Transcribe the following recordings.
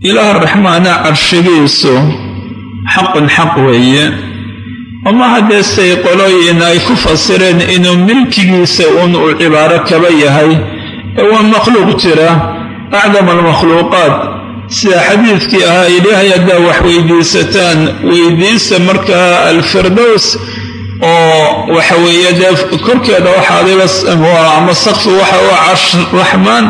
ilaah raxmaana carshigiisu xaqun xaq weeye. Oma haddee qolooyin ay ku fasireen inuu milkigiisa uun uu cibaaro kaba yahay ee waa makhluuq jira. Acdam almakhluuqaat sida xadiidkii ahaa ilaahay haddaa wax weydiisataan weydiisa markaa alfirdows oo waxa weeye dee korkeeda waxaadiba ama sakfi waxa u carsh raxmaan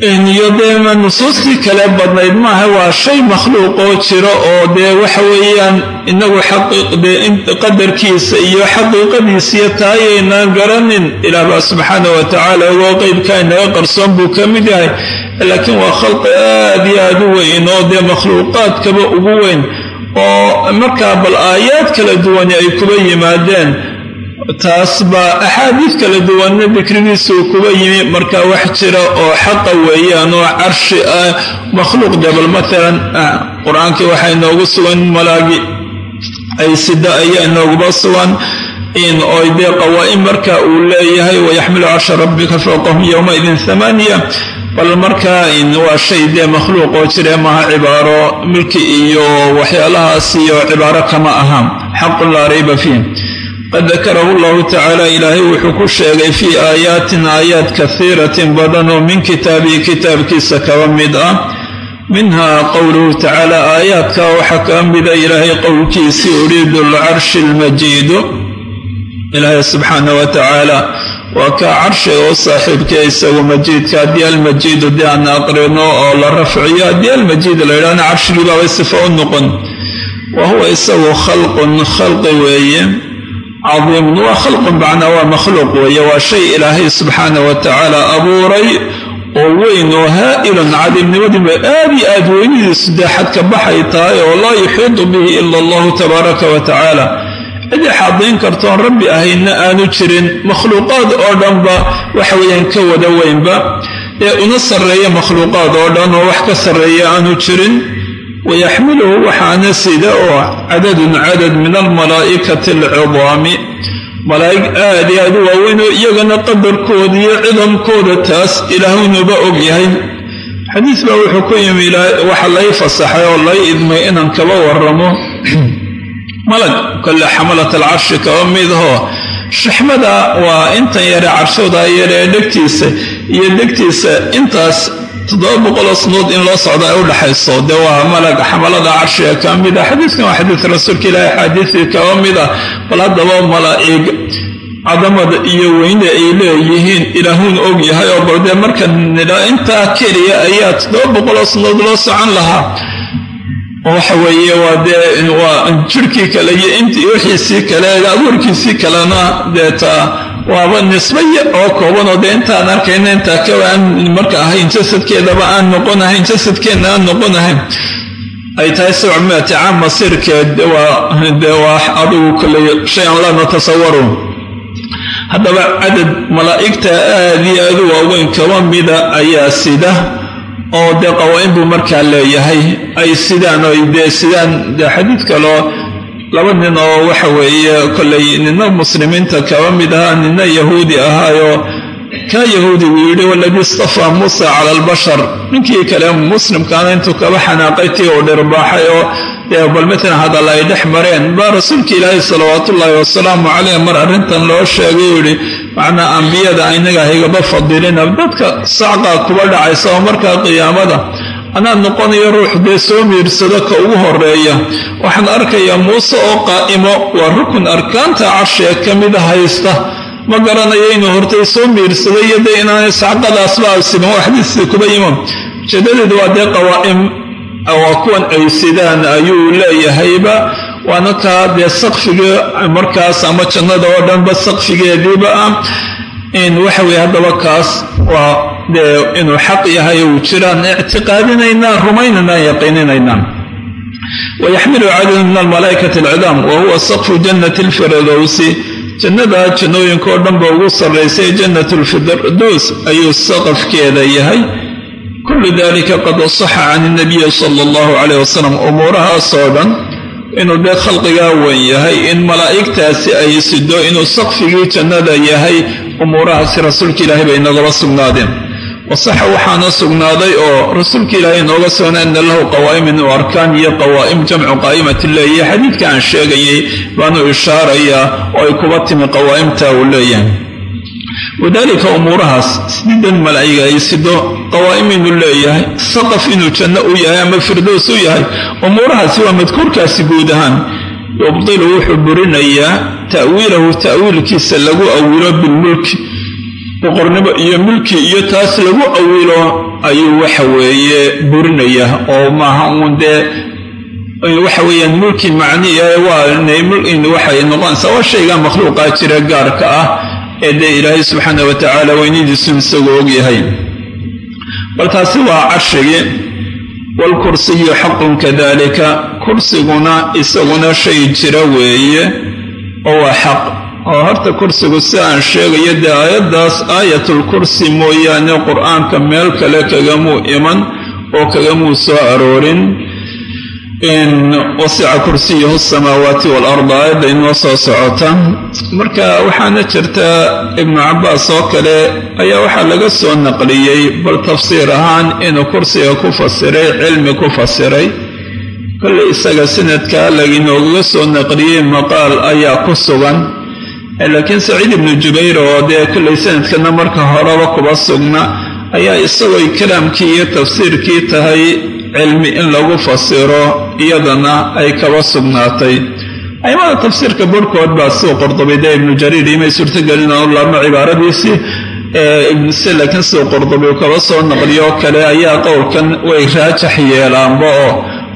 iyo dee nusuustii kale badnayd maaha waa shay makhluuqoo jiro oo dee waxa weeyaan inagu qadarkiisa iyo xaqiiqadiisiyo taayaynaan garanin. Ilaah baa subxaana wa tacaala ogoo qeybkaa inaga qarsoon buu ka mid yahay. Laakiin waa khalqi aad iyo aad u weyn oo dee makhluuqaadkaba ugu weyn oo markaa bal aayaad kala duwani ay kuba yimaadeen taas baa axaadiid kala duwanna dikrigiisuu kuba yimi marka wax jira oo xaqa weeyaan oo carshi ah makhluuq de bal maalan qur'aankii waxaa inoogu sugan malaagi ay sida ayaa inooguba sugan in oy dee qawaa'im marka uu leeyahay wayaxmilu carsha rabbika fowqahum yowmaidin amaaniya bal markaa waa shay dee makhluuq oo jire maha cibaaro milki iyo waxyaalahaas iyo cibaaro kama aha xaqun laa rayba fiih qad dakarahu llahu tacaala ilaahay wuxuu ku sheegay fii aayaatin aayaat kasiiratin badan oo min kitaabihi kitaabkiisa kaba mid ah. Minha qowluhu tacaala aayaadka waxaa kaa mida ilaahay qowlkiisii uriidu alcarshi almajiidu ilaahay subxaana wa tacaala waa kaa carshiga u saaxiibka isagu majiidka haddii almajiidu dee aan aqrino oo la rafciyo haddii almajiid la yidhahna carshigii baabay sifa u noqon. Wa huwa isagu khalqun khalqi weeye cadiimun waa khalqun macnaa waa makhluuq weeye waa shay ilaahay subxaana wa tacaala abuuray oo weyn oo haa'ilun cadiimnimadiiba aad iyo aad weynidiisu dee xadka baxay tahay oo laa yuxiidu bihi ila allahu tabaaraka wa tacaala cid xaadiin kartoon rabbi ahayna aanu jirin makhluuqaad oo dhanba waxa weeyaan ka wada weynba ee una sarreeya makhluuqaad oo dhan oo wax ka sarreeya aanu jirin wayaxmiluhu waxaana sida oo cadadun cadad min almalaa'ikati alcidaami malaa'ig aad iyo aad u waaweyn oo iyagana qadarkooda iyo cidamkooda taas ilaahunuba og yahay xadiis baa wuxuu ku yimi waxa lay fasaxay oo lay idmay inaan kaba waramo malag kole xamalat alcarshi kaba midahoo shaxmada waa intan yare carshooda yare dhegtiisa iyo dhegtiisa intaas toddoba boqoloo sanood in loo socdo ay u dhaxayso? Dee waa malag xamalada carshiga ka mid ah. Xadiiskan waa xadiis rasuulka ilaahi axaadiisii kaba mid ah. Bal haddaba malaa'ig cadamada iyo weyne ay leeyihiin ilaahuun og yahay oo bal dee marka nidha intaa keliya ayaa toddoba boqoloo sanood loo socon lahaa? Waxa weeye waa dee waa jirhkii kale iyo intii wixiisii kale abuurkiisii kalena deeta waaba nisbaya oo koobanoo dee intaan arkayna intaa kawa aan marka ahayn jasadkeedaba aan noqon ahayn jasadkeenna aan noqon ay tahay sabc miati caam masiirkeed dee waa adigu koley shay an laa natasawaru. Haddaba cadad malaa'igta aad iyo aad u waaweyn kaba mida ayaa sida oo dee qawaa'in buu markaa leeyahay. Ay sidaan oy dee sidaan dee xadiid kaloo laba nin oo waxa weeye kollay nina muslimiinta kaba mid ahaa nina yahuudi ahaayoo kaa yahuudigu yidhi waladii istafaa muusa cala albashar. Ninkii kale muslimkaana intuu kaba xanaaqay tii uu dhirbaaxay oo dee bal matalan hadalla ay dhex mareen. Baa rasuulka ilaahi salawaatuullaahi wasalaamu caleyh mar arrintan loo sheegay uu yidhi macnaa ambiyada inaga haygaba fadilina dadka sacqaa kuba dhacaysa oo markaa qiyaamada anaa noqonayo ruux dee soo miirsado ka ugu horreeya waxaan arkayaa muuse oo qaa'imo. Waa rukun arkaanta carshiga ka mida haysta ma garanayo inuu hortay soo miirsaday iyo dee inaanay sacqadaasba asiban waa xadiisii kuba iman. Ujeedadeedu waa dee qawaa'im. Waa kuwan ay sidaan ayuu leeyahayba. Waana kaa dee saqfigii markaas ama jannada oo dhanba saqfigeediiba ah. In waxa weye haddaba kaas waa dee inuu xaq yahay uu jiraan ictiqaadinaynaa rumaynaynaa yaqiininaynaa. Wayaxmilu cadadun min almalaa'ikati alcidaam wa huwa saqfu jannati alfirdowsi jannada jannooyinka oo dhanba ugu sarraysay jannat alfirdows ayuu saqafkeeda yahay. Kullu dalika qad asaxa can inabiyi sala allahu caleyh wasalam umuurahaasoo dhan inuu dee khalqigaa weyn yahay in malaa'igtaasi ay sido inuu saqfigii jannada yahay umuurahaasi rasuulka ilaahay bay nagaba sugnaadeen wasaxa waxaana sugnaaday oo rasuulka ilaahay inooga sugna ana lahu qawaa'imin u arkaan iyo qawaa'im jamcu qaa'imatin leeyahay. Xadiidka aan sheegayay baanu ishaarayaa oo ay kuba timi qawaa'imta uu leeyahay. Wadaalika umuurahaas sidan malaa'iga ay sido qawaa'im inuu leeyahay saqaf inuu janno u yahay ama firdows u yahay umuurahaasi waa madkuurkaasi guud ahaan. Yubdilu wuxuu burinayaa ta'wiilahu ta'wiilkiisa lagu awilo bilmulki boqornimo iyo mulki iyo taas lagu awilo ayuu waxa weeye burinaya oo maaha uun dee waxa weeyaan mulki macniya waxay noqonaysaa waa shayga makhluuqaa jira gaarka ah ee dee ilaahay subxaana wa tacaala weynidiisu isagu ogyahay bal taasi waa carshigii waalkursiyu xaqun kadalika kursiguna isaguna shay jira weeye oo waa xaq oo horta kursigu si aan sheegayo dee aayaddaas aayatulkursi mooyaane qur'aanka meel kale kagamuu iman oo kagamuu soo aroorin. Wasica kursiyuhu samaawaati waalarda aayadda inoo soo socota. Marka waxaana jirta ibnu cabbaas oo kale ayaa waxaa laga soo naqliyey bal tafsiir ahaan inuu kursiga ku fasiray cilmi ku fasiray. Kolley isaga sanadka laginoogaga soo naqliyey maqaal ayaa ku sugan laakiin saciid ibnu jubayr oo dee kolley sanadkana marka horeba kuba sugna ayaa isagooy kalaamkii iyo tafsiirkii tahay cilmi in lagu fasiro iyadana ay kaba sugnaatay. Aimada tafsiirka barhkood baa suu qordobay dee ibnu jariir imay suurtagelin laabno cibaaradiisii se laakiin siduu qordobi uu kaba soo naqliyo kale ayaa qowlkan way raajax yeelaanba oo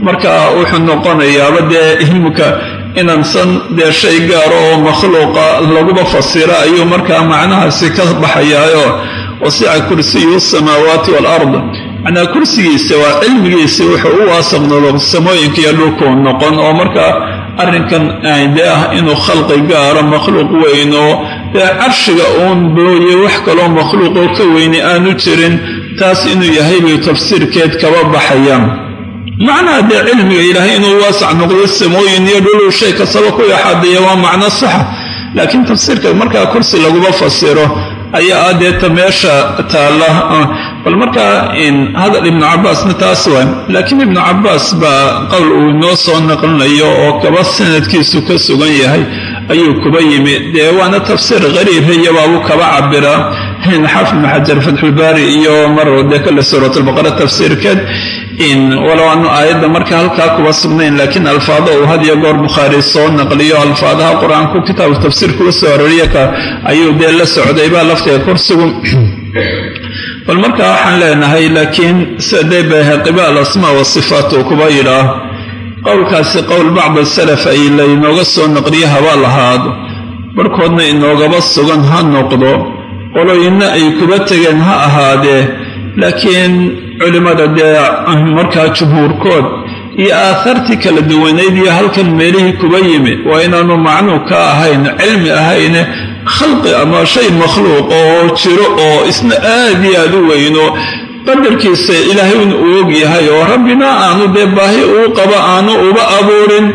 marka wuxuu noqonayaaba dee imika inaansan dee shay gaaro oo makhluuqa laguba fasira ayuu markaa macnahaasi ka baxayaayo. Wasica kursiyu samaawaati waalard macnaa kursigiisa waa cilmigiisa wuxuu u waasaqnado samooyinka iyo dhulkuu noqon oo markaa arrinkan dee ah inuu khalqi gaaro makhluuq weyn oo dee carshiga uun booye wax kaloo makhluuqoo ka weyni aanu jirin taas inuu yahay bay tafsiirkeed kaba baxayaan macnaha dee cilmiga ilaahay inuu waasac noqdo samooyin iyo dhuluu shay kastaba ku yaxaadiya waa macno saxa laakiin tafsiirka markaa kursi laguma fasiro ayaa ah deeta meesha taalla. Bal markaa hadal ibnu cabbaasna taas waa laakiin ibnu cabbaas baa qowl uu inoo soo naqlinayo oo kaba sanadkiisu ka sugan yahay ayuu kuba yimi. Dee waana tafsiir qariibhaya baabuu kaba cabiraa xaafid ibnu xajar fatxulbaari iyo mar dee kale suuratulbaqara tafsiirkeed. Walow aanu aayadda marka halkaa kuba sugnayn laakiin alfaado uu had iyo goor bukhaari soo naqliyo alfaadaha qur'aanku kitaabu tafsiir kuga soo aroriya ka ayuu dee la socday baa lafteeda kursigu bal marka waxaan leenahay laakiin sida dee bayhaqiba alasmaa wasifaat uu kuba yidhaah qowlkaasi qowl bacd salaf ay laynooga soo naqliyo haba lahaado barhkoodna inoogaba sugan ha noqdo qoloyinna ay kuba tegeen ha ahaadee laakiin culimmada dee markaa jumhuurkood iyo aahaartii kala duwanayd iyo halkan meelihii kuba yimi waa inaanu macnuu ka ahayn cilmi ahayne khalqi ama shay makhluuq oo jiro oo isna aad iyo aad u weyno qadarkiisa ilaahay uu og yahay oo rabbina aanu dee baahi uu qabo aanu uba abuurin.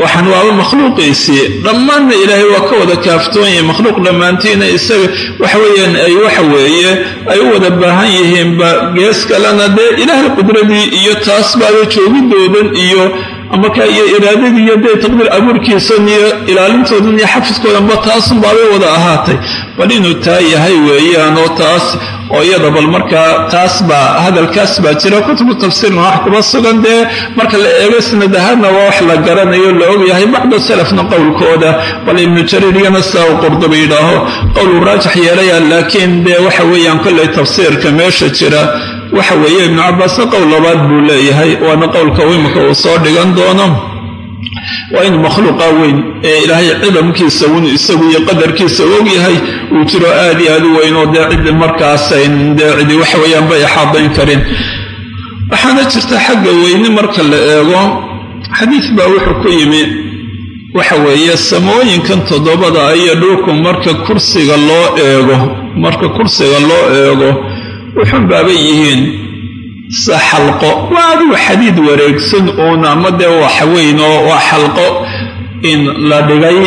Waxaan waaba makhluuqiisii dhammaanna ilaahay waa ka wada kaaftoonyahay makhluuq dhammaantiina isaga waxaweyaan ay waxa weeye ay u wada baahan yihiinba gees kalena dee ilaahay qudradii iyo taas baaba joogidoodan iyo markaa iyo iraadadii iyo dee taqdiir abuurkiisan iyo ilaalintoodan iyo xafidkoodanba taasun baabay wada ahaatay. Bal inuu taa yahay weeyaan oo taas oo iyada bal markaa taas baa hadalkaas baa jira. Kutubu tafsiirna wax kuba sugan dee. Marka la eego sanad ahaadna waa wax la garanayo la ogyahay bacda salafna qowlkooda. Bal ibnu jariir iyana sidaa uu qurduba yidhaaho qowluu raajax yeelaya laakiin dee waxa weeyaan kollay tafsiirka meesha jira waxa weeye ibnu cabbaasna qowl labaad buu leeyahay waana qowlka imika uu soo dhigan doono. Waa inuu makhluuqa weyn ee ilaahay cidamkiisa un isagu iyo qadarkiisa og yahay uu jiro aad iyo aad u weyn oo dee cidi markaasayn dee cidi waxa weeyaan bay axaadayn karin. Waxaana jirta xagga weyne marka la eego xadiid baa wuxuu ku yimi waxa weeye samooyinkan toddobada iyo dhulku marka kursiga loo eego marka kursiga loo eego wuxuun baabay yihiin sa xalqo. Waa adigu xadiid wareegsan uun ama dee wax weyn oo waa xalqo in la dhigay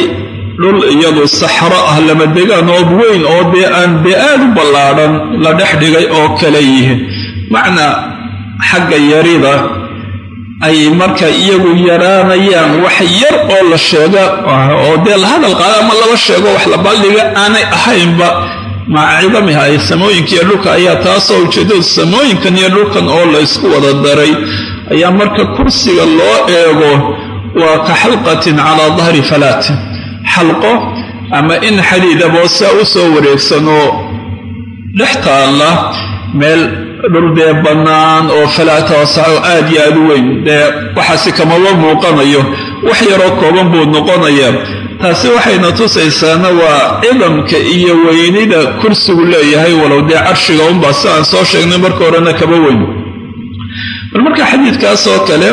dhul iyadu saxro ah lama degaan oo weyn oo dee aan dee aad u ballaadhan la dhex dhigay oo kale yihiin. Macnaa xagga yarida ay marka iyagu yaraanayaan wax yar oo la sheega oo dee la hadal qaada ama laba sheego wax la baldhiga aanay ahaynba maca cidamiha ay samooyinka iyo dhulka ayaa taasoo ujeedadu samooyinkan iyo dhulkan oo la ysku wada daray. Ayaa marka kursiga loo eego waa ka xalqatin calaa dahri falaatin. Xalqo ama in xadiidaboo saa u soo wareegsanoo dhex taalla meel dhul dee bannaan oo falaata wasaco aad iyo aad u weyn. Dee waxaasi kamaba muuqanayo? Wax yaroo kooban buu noqonayaa taasi waxayna tusaysaana waa cidamka iyo weynida kursigu leeyahay walow dee carshiga unbaa si aan soo sheegnay marka horena kaba weyn bal marka xadiidkaas oo kale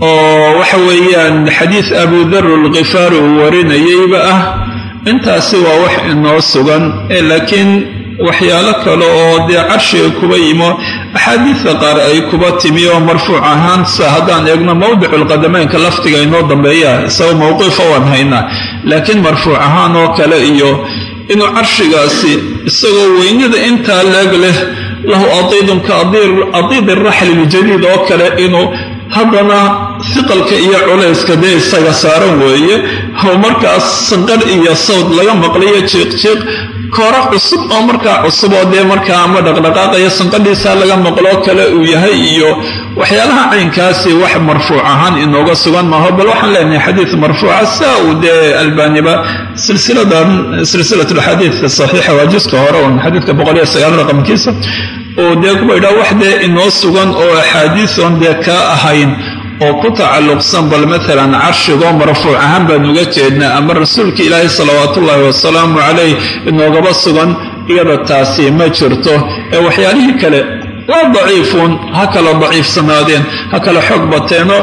oo waxa weeyaan xadiid abu dar alkhifaari uu warinayeyba ah intaasi waa wax inoo sugan laakiin waxyaalo kale oo dee carshiga kuba yimo axaadiidka qaar ay kuba timi oo marfuuc ahaan sa haddaan eegno mawdicu lqadameynka laftiga inoo dambeeya isagoo mawqiifa waan haynaa laakiin marfuuc ahaan oo kale iyo inuu carshigaasi isagoo weynida intaa leeg leh lahu adiidun ka adiid iraxli ljadiid oo kale inuu haddana hiqalka iyo culayska dee isaga saaran weeye markaas sanqar iyo sawd laga maqlayo jiiqjiiq koora cusub oo markaa cusub oo dee markaa ama dhaqdhaqaaqaya sanqadhiisaa laga maqloo kale uu yahay iyo waxyaalaha caynkaasi wax marfuuc ahaan inooga sugan maaho bal waxaan leenahay xadiid marfuuca saa uu dee albaaniba silsiladan silsilat alxadiidka saxiixa waa jiska hore un xadiidka boqoliyo sagaal raqamkiisa. Oo dee kuba idhaa wax dee inoo sugan oo axaadiisoon dee kaa ahayn oo ku tacalluqsan bal maalan carshigoo marfuuc ahaan baan uga jeednaa ama rasuulka ilaahi salawaatuullaahi wasalaamu calayh inoogaba sugan iyada taasi ma jirto. Ee waxyaalihii kale waa daciifuun ha kala daciifsanaadeen ha kala xoog bateeno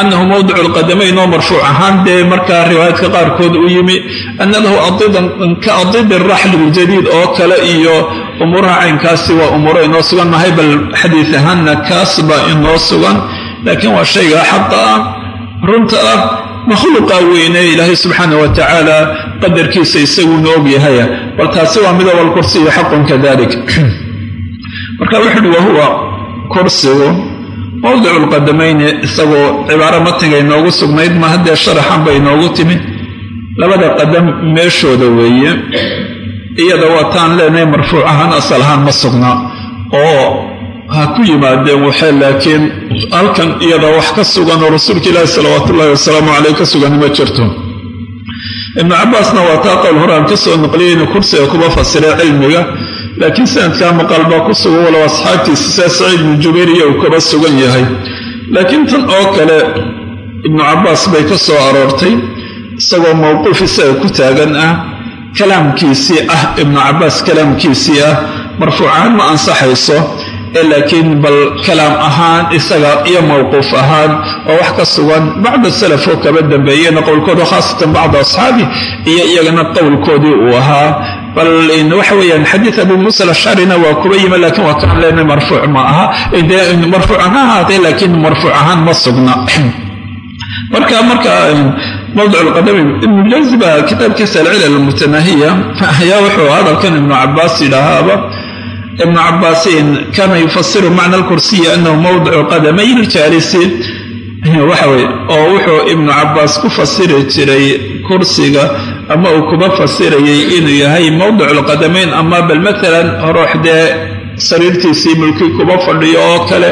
annahu mawdicu lqadamayn oo marfuuc ahaan dee markaa riwaayaadka qaarkood u yimi ana lahu adiidan ka adiidi raxli ljadiid oo kale iyo umuuraha caynkaasi waa umuuro inoo sugan mahay bal xadiid ahaanna kaas baa inoo sugan laakiin waa shayga xaqa ah runta ah makhluuqa weyne ilaahay subxaana wa tacaala qadarkiisa isaguuna ogyahaya bal taasi waa midooba alkursiyu xaqun kadalik marka wuxu uhi wahuwa kursigu mawdicu lqadamayni isagoo cibaaro matniga inoogu sugnayd ma haddee sharaxan bay inoogu timi labada qadam meeshooda weeye iyada waataan leenahay marfuuc ahaan asal ahaan ma sugna oo ha ku yimaadeen waxay laakiin halkan iyada wax ka sugan oo rasuulka ilaahi salawaatu ullahi wasalaamu caleyh ka sugani ma jirto. Ibnu cabaasna waa taa qowl hore aan ka soo naqliyay inuu kursiga kuba fasiray cilmiga laakiin sanadkaa maqaal baa ku sugan walow asxaabtiisa saa saciid ibnu jubayr iyo uu kaba sugan yahay. Laakiin tan oo kale ibnu cabaas bay ka soo aroortay isagoo mowquuf isaga ku taagan ah kalaamkiisii ah ibnu cabaas kalaamkiisii ah marfuucahaan ma ansaxayso laakiin bal kalaam ahaan isaga iyo mowquuf ahaan oo wax ka sugan bacda salaf oo kaba dambeeyena qowlkooda khaasatan bacda asxaabi iyo iyagana qowlkoodii uu ahaa. Bal waxa weeyaan xadiid abu muusa alashcarina waa kuba yimi laakiin waa kaan leenay marfuuc ma aha. Marfuucan ha ahaatee laakiin marfuuc ahaan ma sugna. Marka marka mawdic lqadami ibnu jawzi baa kitaabkiisa alcilal almutanaahiya ayaa wuxuu hadalkan ibnu cabaas yidhaahaaba ibnu cabaasin kaana yufasiru macna alkursiyi anahu mawdicu qadamay ljaalisi waxaweye oo wuxuu ibnu cabaas ku fasiri jiray kursiga ama uu kuba fasirayay inuu yahay mawdicu lqadamayn ama bal maalan ruux dee sariirtiisii mulkii kuba fadhiyo oo kale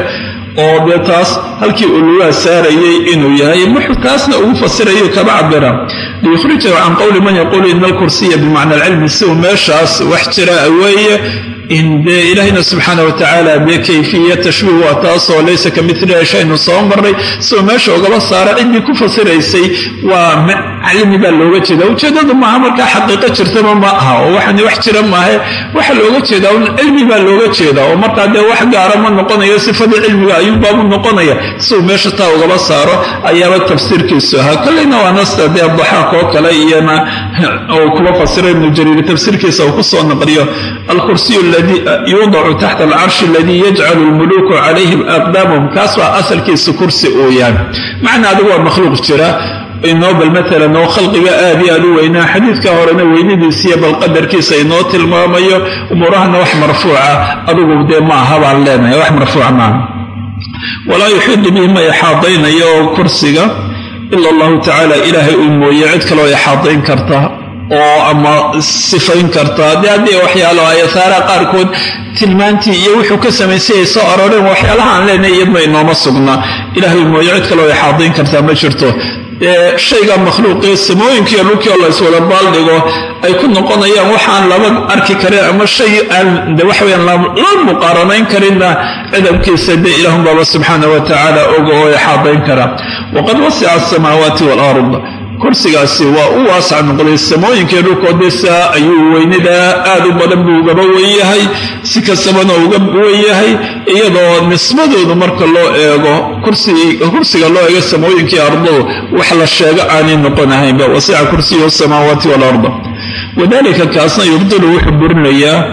oo dee taas halkii uu lugaa saarayay inuu yahay. Taasna ugu fasirayo kaba cabira liyukhrijahu can qowli man yaquulu ina alkursiya bimacna alcilmi si uu meeshaas wax jira weeye in dee ilaahayna subxaana watacaala dee tashbiih waa taasoo laysa ka miliha shaynu soo marray siuu meesha ugaba saara ciddii ku fasiraysay waa cilmi baa looga jeeda ujeedadu maaha markaa xaqiiqo jirtaba ma aha oo waxani wax jira maahe waxa looga jeedaa un cilmi baa looga jeeda oo markaa dee wax gaara ma noqonayo sifadii cilmiga ayuunbaabu noqonaya. Siuu meesha taa ugaba saaro ayaaba tafsiirkiisu ahaa. Kolleyna waa nasta dee daxaaq oo kale iyana uu kuba fasiro ibnu jariir tafsiirkiisa uu ku soo naqliyo. Alkursiyu aladii yuudacu taxta alcarshi aladii yajcalu lmuluuku calayhim aqdaamahum kaas baa asalkiisa kursi uu yahay macna adigu waa makhluuq jira inoo bal maalan oo khalqiga aad iyo aad u weynaa xadiidka horena weynidiisiiyo bal qadarkiisa inoo tilmaamayo umuurahana wax marfuuca adugu dee ma leenahay wax marfuuca maaha walaa yuxiidu bihi ma ixaadaynayo oo kursiga ila allahu tacaala ilaahay uu mooye cid kaloo ixaadayn karta oo ama sifayn karta. Dee haddii waxyaalo ay ahaaraha qaarkood tilmaantii iyo wuxuu ka samaysayay soo arooreen waxyaalaha aan leenahay iyadma inooma sugna. Ilaahay mooye cid kaloo ixaadayn kartaa ma jirto. Shayga makhluuqii samooyinkiiyo dhulkii oo layswada baaldhigo ay ku noqonayaan waxaan laba arki karin ama shay aan de waxaweyaan la muqaaranayn karinna. Cidabkiisa dee ilaahunbaaba subxaana wa tacaala oga oo ixaadayn kara. Waqad wasica asamaawaati waalard kursigaasi waa u waasac noqday samooyinkii dhulkoodee saa ayuu weynidaa aad u badan buu ugaba wenyahay si kastabana uga wenyahay iyadoo nisbadoodu marka loo eego kursiga loo eego samooyinkii ardadu wax la sheego aanay noqonahaynba wasica kursiyu samaawaati waalarda wadalika kaasna yubdilu wuxuu burinayaa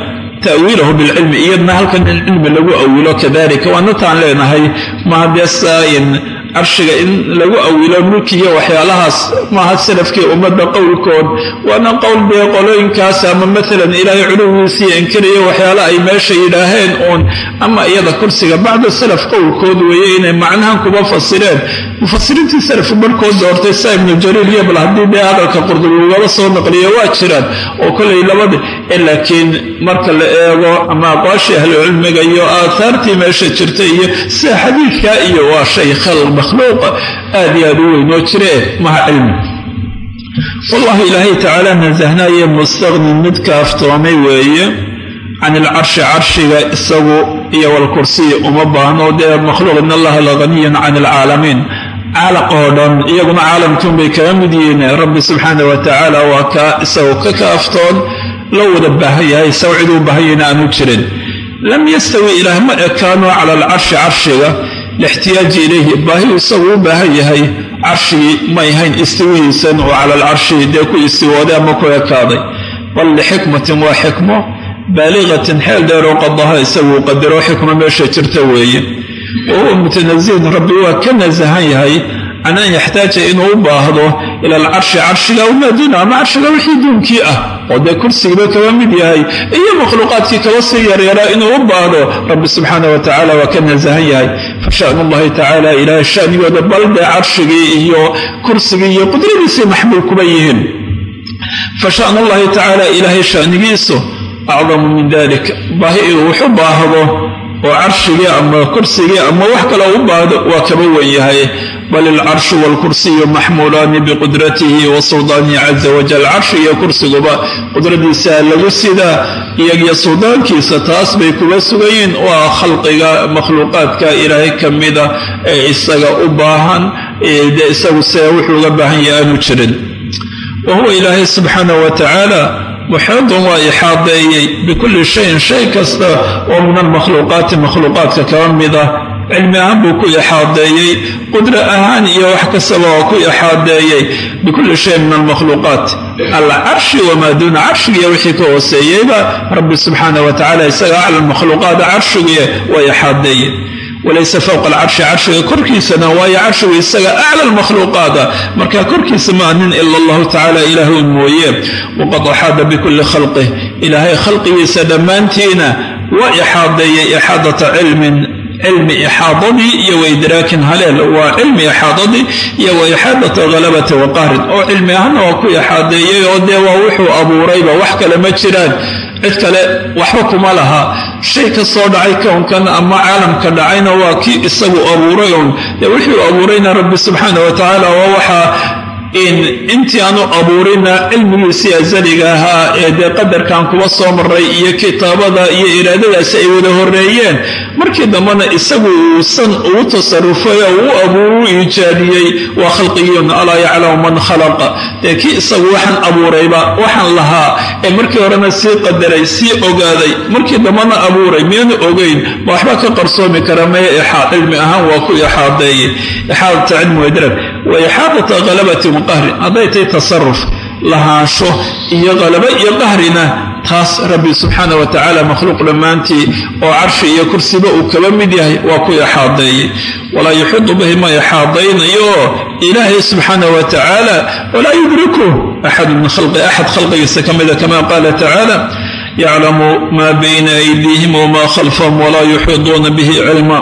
ta'wiilahu bilcilmi iyadna halkan in cilmi lagu awilo kadalika waana taan leenahay mahadesaain carshiga in lagu awilo mulkiiyo waxyaalahaas. Maaha salafkii ummadda qowlkood. Waana qowl dee qolooyinkaas ama maalan ilaahay culuwiisii inkiraya waxyaala ay meesha yidhaaheen uun. Ama iyada kursiga bacda salaf qowlkood weeye inay macnahan kuba fasireen mufasiriintii salafku barhkood doortay saa ibnu jariir iyo bal haddii dee hadalka qurdubi ugaba soo naqliyo waa jiraan oo kollay labada laakiin marka la eego ama aqwaashii ahlucilmiga iyo aathaartii meesha jirta iyo sida xadiidka iyo waa shay khalq makhluuqa aad iyo aad u weynoo jire maha cilmi. Wallahi ilaahay tacaala nasahnaaye mustaqnin mid kaaftoomay weeye. Can ilcarshi carshiga isagu iyo walkursiyi uma baahno dee makhluuq in allaha lahaniyun can ilcaalamiin caalaq oo dhan iyaguna caalamkuun bay kaga mid yihiin rabbi subxaana wa tacaala waa kaa isagu ka kaaftoon loo wada baahan yahay isagu cid uu baahan yahayna aanu jirin. Lam yastawi ilaah ma ekaano cala alcarshi carshiga lixtiyaaji ilayhi baahiu isagu u baahan yahay carshigii may hayn istiwihiisan oo cala alcarshi dee ku istiwooday ama ku ekaaday. Bal lixikmatin waa xikmo baaliqatin xeel dheeroo qadaha isaguu qadaro xikmo meesha jirta weeye wa huwa mutanazihun rabbi waa ka nasahan yahay can an yaxtaaja inuu u baahdo ila alcarshi carshiga wamaa duuna ama carshiga wixii duunkii ah. Oo dee kursigiiba kaba mid yahay iyo makhluuqaadkii kaba sii yaryaraa inuu u baahdo rabbi subxaana wa tacala waa ka nasahan yahay. Fa shanu llahi tacaala ilaahay shanigooda bal dee carshigii iyo kursigii iyo qudradiisii maxbuul kuba yihiin. Fa tacaala ilaahay shanigiisu acdamu min dalik baahi inuu wax u baahdo oo carshigii ama kursigii ama wax kale u baahdo waa kaba wen yahay. Bal ilcarshu waalkursiyu maxmuulaani biqudratihi wa suldaanihi caza wajal carshi iyo kursiguba qudradiisa lagu sidaa iyagiyo suldaankiisa taas bay kuga sugayiin waa khalqiga makhluuqaadka ilaahay ka mida ee isaga u baahan dee isagu se wuxuu uga baahan yahay aanu jirin. Wa huwa ilaahay subxaana wa tacaala muxiidun waa ixaadeeyey bikulli shayin shay kasta oo min almakhluuqaati makhluuqaadka kaba mida cilmi ahaan buu ku ixaadeeyey qudra ahaan iyo wax kastaba oo ku ixaadeeyey bikulli shayin min almakhluuqaat. Alcarshi wamaa duuna carshigiiyo wixii ka hooseeyeyba rabbi subxaana wa tacala isaga acla makhluuqaada carshigiiyo waa ixaadeeye walaysa fowqa alcarshi carshiga korkiisana waayo carshigu isaga acla lmakhluuqaada marka korkiisa ma anin ila allahu tacala ilaahu mooye. Waqad axaada bikulli khalqih. Ilaahay khalqigiisa dhammaantiina waa ixaadeeyey ixaadata cilmin cilmi ixaadadii iyo waidraakin haleel waa cilmi ixaadadii iyo wa ixaadata halabati wa qahrin oo cilmi ahaana waa ku ixaadeeyey oo dee waa wuxuu abuurayba wax kale ma jiraan cid kale waxba kuma laha shay ka soo dhacay kownkan ama caalamka dhacayna waa kii isagu abuuray un dee wuxuu abuurayna rabbi subxaana wa tacaala waa waxaa intii aanu abuurina cilmigiisii ahaa ee dee qadarkan kuba soo maray iyo kitaabada iyo iraadadaasi ay wada horeeyeen markii dambena isagu uusan ugu tasarufay oo uu abuuru iijaadiyey waa khalqigiyun alaa yaclamu man khalaqa. Dee kii isagu waxaan abuurayba waxaan lahaa ee markii horena sii qadaray sii ogaaday markii dambena abuuray miyanu ogeyn ma waxba ka qarsoomi kara maya ixaa cilmi ahaan waa ku ixaadeeye ixaadata cilmi wadrag wa ixaadata halabati qahrin hadday tahay tasaruf lahaansho iyo qalabo iyo qahrina taas rabbi subxaana wa tacaala makhluuq dhammaantii oo carshi iyo kursiba uu kaba mid yahay waa ku ixaadeeyey walaa yuxidu bihi ma ixaadaynayo. Ilaahay subxaana wa tacaala walaa yudriku axadu min khalqi axad khalqigiisa ka mida kama qaala tacaala yaclamu maa bayna aydiihim wamaa khalfahum walaa yuxiiduuna bihi cilma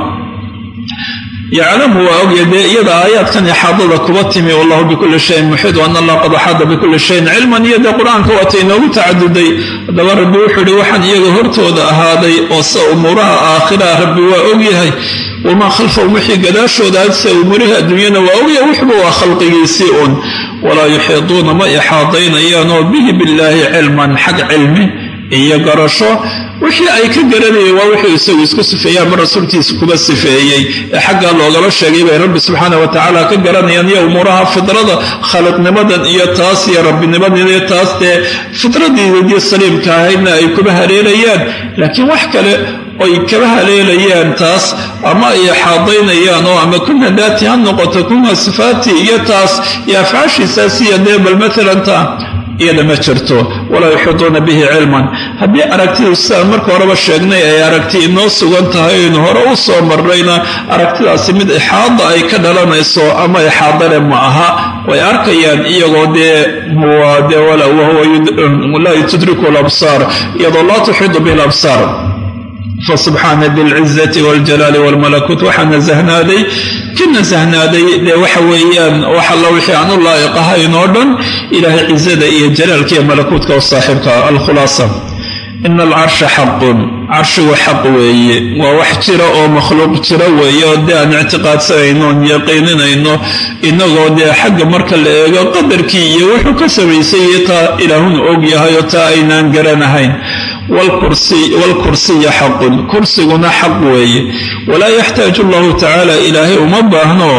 yaclamu waa ogya dee iyada aayaadkan ixaadada kuba timi wallahu bikulli shayin muxiid wa ana allah qad axaada bikulli shayin cilman iyo dee qur'aanka waata inoogu tacaduday haddaba rabbi wuxuu ihi waxaan iyaga hortooda ahaaday oo se umuuraha aakhiraha rabbi waa ogyahay wamaa khalfahum wixii gadaashooda hadse umuurihi adduunyana waa ogyahay wuxuba waa khalqigiisii un walaa yuxiiduuna ma ixaadaynayaanoo bihi billaahi cilman xag cilmi iyo garasho wixii ay ka garanayeen waa wuxuu isagu isku sifeeyey ama rasuulkiisa kuba sifeeyey. Ee xaggaa loogaba sheegay bay rabbi subxaana wa tacaala ka garanayaan iyo umuuraha fidrada khaliqnimadan iyo taas iyo rabbinimadan iyo taas dee fidradiidii saliimka ahaydna ay kuba haleelayaan laakiin wax kale oy kaba haleelayaan taas ama ay xaadaynayaan oo ama kunha daati ha noqoto kunha sifaati iyo taas iyo afcaashiisaas iyo dee bal maalan taa iyada ma jirto. Walaa yuxiiduuna bihi cilman haddii aragtidu sidaan marka horeba sheegnay ay aragti inoo sugan tahay aynu hore u soo marnayna aragtidaasi mid ixaada ay ka dhalanayso ama ixaadale ma aha. Way arkayaan iyagoo dee wahuwa laa tudriku labsaar iyadoo laa tuxiidu bihi labsaar fasubxaana dilcizati waljalaali walmalakut waxaa nasahnaaday ka nasahnaaday dee waxa weeyaan wax alla wixii aan u laa'iq ahayn dhan ilaahay cizada iyo jalaalka iyo malakuutka u saaxiibka alkhulaasa ina alcarsha xaqun carshigu xaq weeye. Waa wax jira oo makhluuq jira weeye oo dee aan ictiqaadsanayno on yaqiininayno inagoo dee xagga marka la eego qadarkii iyo wuxuu ka samaysayey taa ilaahuna og yahay oo taa aynaan garanahayn. Waalkursiya xaqun kursiguna xaq weeye. Walaa yaxtaaju allahu tacaala ilaahay uma baahno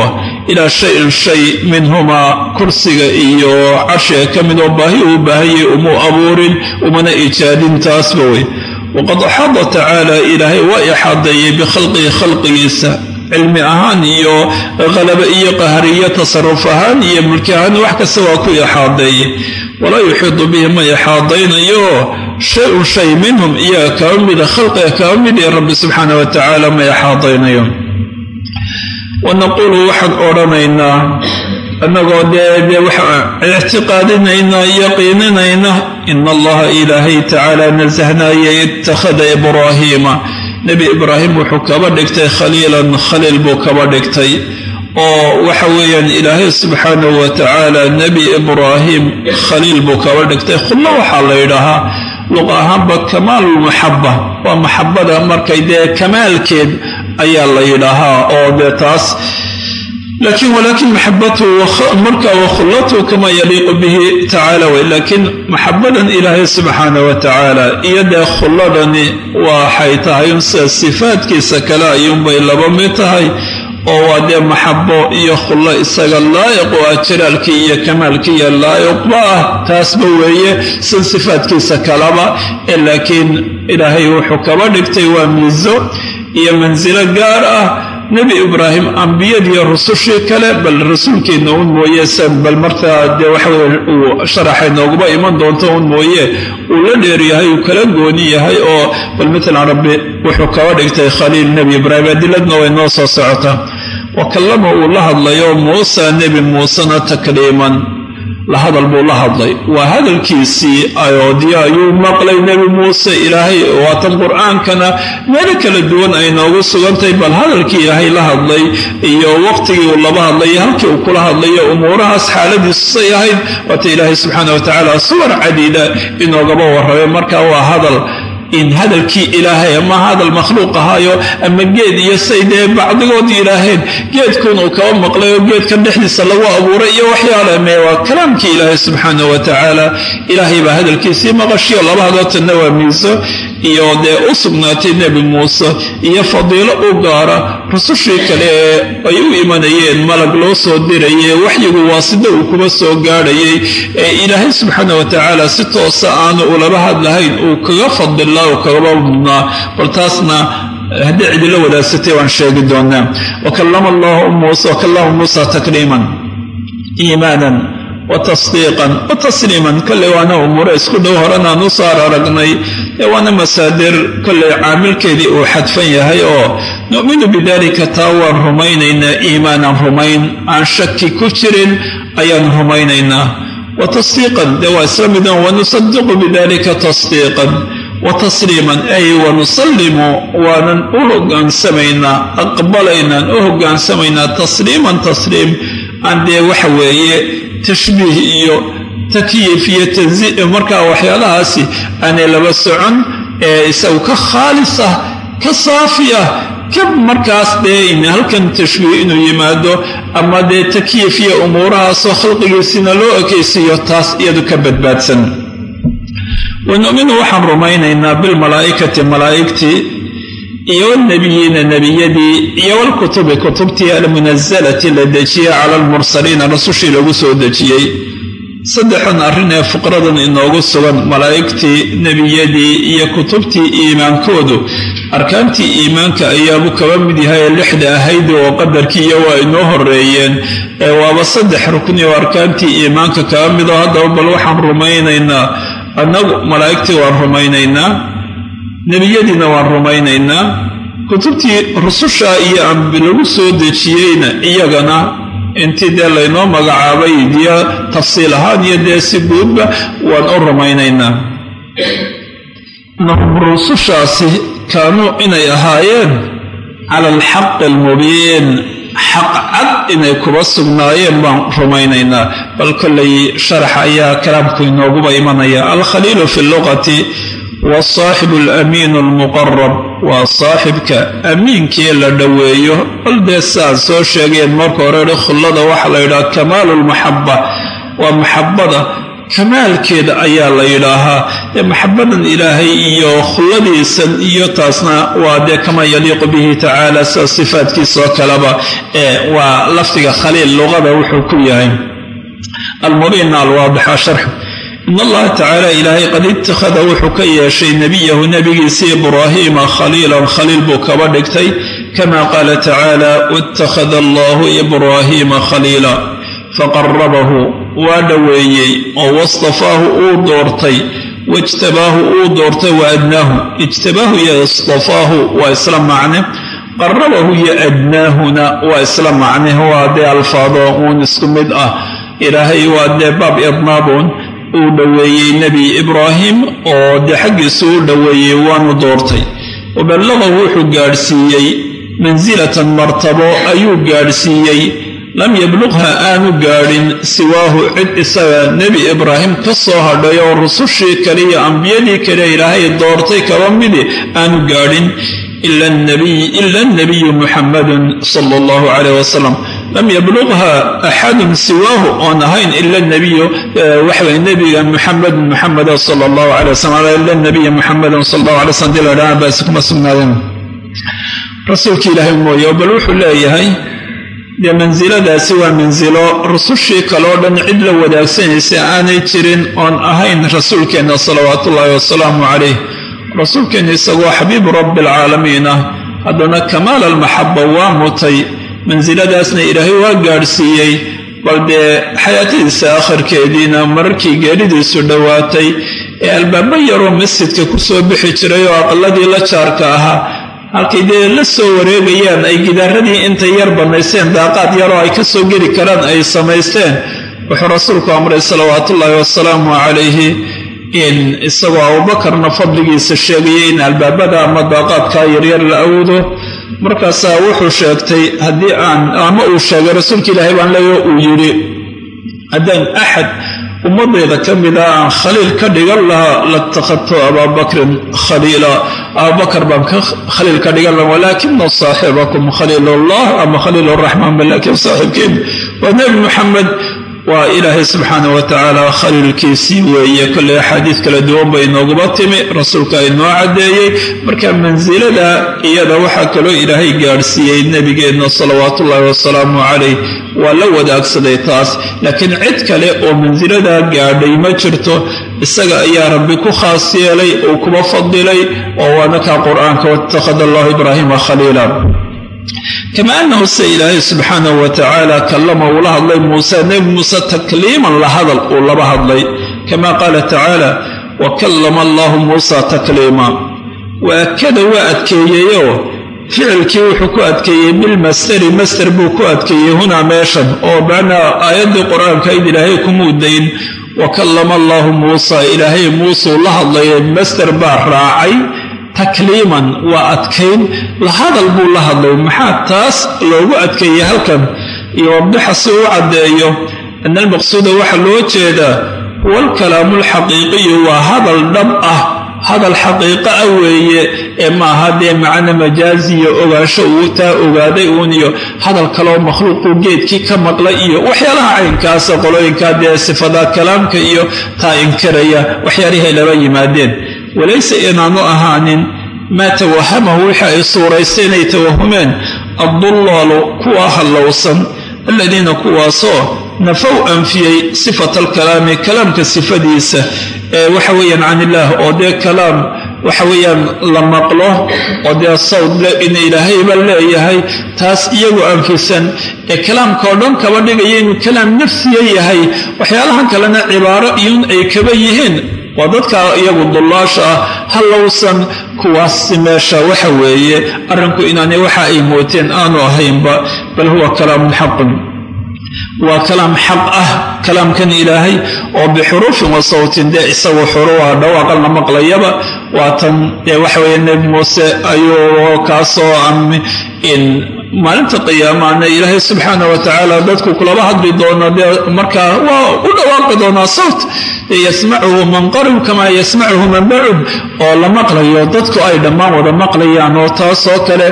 ilaa shayin shay minhumaa kursiga iyo carshiga ka mid oo baahi uu baahayay umuu abuurin umana ijaadin taasba wey waqad axaada tacaala ilaahay waa ixaadeeyey bikhalqihi khalqigiisa cilmi ahaan iyo qalaba iyo qahariyo tasaruf ahaan iyo mulki ahaan wax kasta waa ku ixaadeeyey walaa yuxiidu bihi ma ixaadaynayo shay-un shay minhum iyaga kaba khalqiga kaba rabbi subxaana wa tacaala ma ixaadaynayo wanaquulu waxaan odhanaynaa annagoo dee ictiqaadinaynaa yaqiininayna ina allaha ilaahay tacaala nasahnaaye ittakhada ibraahiima nebi ibraahim wuxuu kaba dhigtay khaliilan khaliil buu kaba dhigtay oo waxa weeyaan ilaahay subxaanahu wa tacaala nebi ibraahim khaliil buu kaba dhigtay khullo waxaa la yidhaahaa luq ahaanba kamaalulmaxaba waa maxabada markay dee kamaalkeed ayaa la yidhaahaa oo dee taas. Laakiin walaakin maxabatu marka wakhullatu kama yaliiqu bihi tacaala wey laakiin maxabadan ilaahay subxaana wa tacaala iyo dee khulladani waxay tahay un sida sifaadkiisa kale ayuunbay laba mid tahay oo waa dee maxabo iyo khullo isaga laa'iq oo ah jalaalkii iyo kamaalkii iyo laa'iqba ah. Taasba weeye sida sifaadkiisa kalaba ee laakiin ilaahay wuxuu kaba dhigtay waa miiso iyo mansilo gaar ah. Nebi ibraahim ambiyadiiyo rusushii kale bal rasuulkeenna un mooye san bal markaa dee waxaweye uu sharaxay nooguba iman doonto un mooye uu la dheeryahay uu kala gooni yahay oo bal matalan rabbi wuxuu kaba dhigtay khaliil nebi ibraahim. Adiladna way noo soo socotaa wa kallama uu la hadlayo muusa nebi muusena takliiman. La hadal buu la hadlay. Waa hadalkiisii ayoodyo ayuu maqlay nebi muuse ilaahay waatan qur'aankana meelo kala duwan ay noogu sugantahay bal hadalkii ilaahay la hadlay iyo waqtigii uu laba hadlay iyo halkii uu kula hadlayo umuurahaas xaaladiisu say ahayd waata ilaahay subxaana wa tacaala suwar cadiida inoogaba warrabay. Marka waa hadal in hadalkii ilaahay ama hadal makhluuq ahaayo ama geed iyo say dee bacdigood geedkuun uu kaba maqlay oo geedkan dhexdiisa lagu abuuray iyo waxyaale mee waa kalaamkii ilaahay subxaana wa tacaala ilaahay baa hadalkiisii maqashiyo laba hadootanna waa miiso iyo dee u sugnaatay nebi muuse iyo fadiilo u gaara rusushii kale ee ay u imanayeen malag loo soo dirayay waxyigu waasida uu kuba soo gaadhayay ee ilaahay subxaana wa tacaala si toosa aanu ulaba hadlahayn uu kaga fadilaa uu kagaba mudnaa bal taasna haddii cidila wadaagsatay waan sheegi doonaa. Wakallama allahu muusa wakallama muusa takliiman iimaanan wa tasdiiqan wa tasliiman kolley waana umuure. Isku dhow horenaan u saar aragnay. Ee waana masaadir kolley caamilkeedii uu xadfan yahay oo nu'minu bidalika taa waan rumaynaynaa iimaanan rumayn. Aan shaki ku jirin ayaan rumaynaynaa. Wa tasdiiqan dee waa isla midan wanusadiqu bidalika tasdiiqan wa tasliiman ay wanusallimu waanan u hogaansamaynaa aqbalaynaan u hogaansamaynaa tasliiman tasliim aan dee waxa weeye tashbiih iyo takyiif iyo tanziih markaa waxyaalahaasi aanay laba socon ee isagu ka khaalis ah ka saafi ah ka markaas dee halkan tashbiih inuu yimaado ama dee takyiif iyo umuurahaasoo khalqigiisina loo ekaysiiyo taas iyadu ka badbaadsan. Wanu'minu waxaan rumaynaynaa bilmalaa'ikati malaa'igtii iyo walnebiyiina nebiyadii iyo walkutubi kutubtii almunasalati la dejiyey cala almursaliina rasushii lagu soo dejiyey. Saddexdan arrin ee fuqradan inoogu sugan malaa'igtii nebiyadii iyo kutubtii iimaankoodu. Arkaantii iimaanka ayaabuu kaba mid yahay ee lixda ahayd oo qadarkiiyo waa inoo horeeyeen ee waaba saddex rukni oo arkaantii iimaanka kaba midoo haddaba bal waxaan rumaynaynaa. Annagu malaa'igtii waan rumaynaynaa nebiyadiina waan rumaynaynaa kutubtii rususha iyo ambi lagu soo dejiyeyna iyagana intii dee laynoo magacaabay diyo tafsiil ahaan iyo dee si guudba waan u rumaynaynaa. Rusushaasi kaanuu inay ahaayeen cala alxaqi almubiin xaq cad inay kuba sugnaayeen baan rumaynaynaa. Bal kollay sharax ayaa kalaamku inooguba imanaya. Alkhaliilu fi lugati wasaaxibu alamiinu almuqarab waa saaxibka amiinkii la dhoweeyo. Bal dee siaan soo sheegeen marka hore khullada waxaa la yidhaha kamaalu lmaxaba waa maxabada kamaalkeeda ayaa la yidhaahaa. Dee maxabadan ilaahay iyo khulladiisan iyo taasna waa dee kama yaliiqu bihi tacaala sida sifaatkiisoo kaleba ee waa lafdiga khaliil luqada wuxuu ku yahay. Almubiinna alwaadixa sharxu in allaha tacaala ilaahay qad itakhada wuxuu ka yeeshay nebiyahu nebigiisa ibraahiima khaliilan khaliil buu kaba dhigtay. Kama qaala tacaala waittakhada allahu ibraahiima khaliila. Faqarabahu waa dhoweeyey oo wastafaahu uu doortay waijtabaahu uu doortay wa adnaahu. Ijtabaahu iyo istafaahu waa isla macne. Qarabahu iyo adnaahuna waa isla macne. Waa dee alfaado uun isku mid ah. Ilaahay waa dee baab idnaabuun uu dhoweeyey nebi ibraahim oo dee xaggiisu u dhoweeyey waanu doortay. Waballaqahu wuxuu gaadhsiiyey mansilatan martabo ayuu gaadhsiiyey. Lam yabluqha aanu gaadhin siwaahu cid isaga. Nebi ibraahim ka soo hadhay oo rusushii kale iyo ambiyadii kale ilaahay doortay kaba midi aanu gaadhin ila nabiyu muxamadun sala allahu caleyh wasalam lam yabluqha axadun siwaahu oon ahayn ila nabiyu waxaway nebiga muxamedun muxameda sala allahu calay wasalam ila nabiya muxamedun sala allahu alay slam dii la dhaha baasi kuma sugnaadeen rasuulki ilaahay mooye bal wuxuu leeyahay dee mansiladaasi waa mansilo rusushii kaleo dhan cid la wadaagsanaysa aanay jirin oon ahayn rasuulkeenna salawaatuullaahi wasalaamu calayh rasuulkeenna isagoo xabiibu rabbi alcaalamiin ah haddana kamaal almaxaba waa mutay mansiladaasna ilaahay waa gaadhsiiyey bal dee xayaatadiisa akhirkeediina mararkii geeridiisu dhowaatay ee albaabo yaroo masjidka ku soo bixi jiray oo aqaladii la jaarka ahaa halkay dee la soo wareegayaan ay gidaaradii intay yar bannaysteen daaqaad yaroo ay ka soo geli karaan ay samaysteen wuxuu rasuulku amray salawaatuullaahi wasalaamu calayhi in isagoo abubakarna fadligiisa sheegayay in albaabada ama daaqaadkaa yaryar la awdo markaasaa wuxuu sheegtay haddii aan ama uu sheegay rasuulka ilaahay baan leeyo uu yidhi haddaan axad ummadayda ka mida aan khaliil ka dhigan lahaa latakhadtu abaabakrin khaliila abaabakar baan khaliil ka dhigan laha walaakina saaxibakum khaliilullah ama khaliil raxmaan laakiin saaxiibkeed waa nebi muxamed waa ilaahay subxaana wa tacaala khaliilkiisii weeye kolley axaadiis kala duwan bay inooguba timi rasuulka inoo caddeeyey. Marka mansilada iyada waxaa kaloo ilaahay gaadhsiiyey nebigeenna salawaatuullaahi wasalaamu calayh. Waa la wadaagsaday taas laakiin cid kale oo mansiladaa gaadhay ma jirto. Isaga ayaa rabbi ku khaas yeelay uu kuba fadilay oo waana kaa qur'aanka waittakhada allahu ibraahiima khaliila kama annahu se ilaahay subxaanahu wa tacaala kallama uu la hadlay muuse nebi muuse takliiman la hadal uu laba hadlay. Kama qaala tacaala wa kallama allahu muusa takliima. Waakada waa adkeeyeyoo ficilkii wuxuu ku adkeeyey bilmasteri master buu ku adkeeyey hunaa meeshan. Oo macnaa aayaddii qur'aanka id ilaahay kumuu dayn. Wa kallama allaahu muusa ilaahay muusuu la hadlaye master baa raacay takliiman waa adkayn. La hadal buu la hadlay maxaa taas loogu adkeeyey halkan? Iyo wadaxa si uu caddeeyo ana almaqsuuda waxaa loo jeedaa huwa alkalaamu alxaqiiqiyu waa hadal dhab ah. Hadal xaqiiqa ah weeye ee maaha dee macna majaaziyo ogaansho uu taa ogaaday uun iyo hadal kaloo makhluuquu geedkii ka maqlay iyo waxyaalaha caynkaasa qolooyinkaa dee sifada kalaamka iyo taa inkiraya waxyaalihay laba yimaadeen walayse inaanu ahaanin maa tawahamahu wixii ay suuraystay inay tawahumeen addullaalu kuwa hallowsan aladiina kuwaasoo nafow anfiyey sifata alkalaami kalaamka sifadiisa ee waxa weeyaan can illaah oo dee kalaam waxa weeyaan la maqlo oo dee sawd in ilaahayba leeyahay taas iyagu anfisan ee kalaamka dhan kaba dhigaya inuu kalaam nafsiya yahay waxyaalahan kalena cibaaro iyun ay kaba yihiin waa dadka iyagu dullaasha ah hallowsan kuwaasi meesha waxa weeye arrinku inaanay waxa ay mooteen aanu ahaynba bal huwa kalaamun xaqun waa kalaam xaq ah kalaamkan ilaahay oo bixuruufin wa sawtin dee isagu xuruwa dhawaaqan la maqlayaba. Waa tan dee waxa weeye nebi muuse ayuu kaasoo in maalinta qiyaamana ilaahay subxaana wa tacaala dadku kulaba hadli doona markaa waa u dhawaaqi doonaa sawt yasmacuhu man qarib kamaa yasmacuhu man bacud oo la maqlayo dadku ay dhammaan wada maqlayaan oo taasoo kale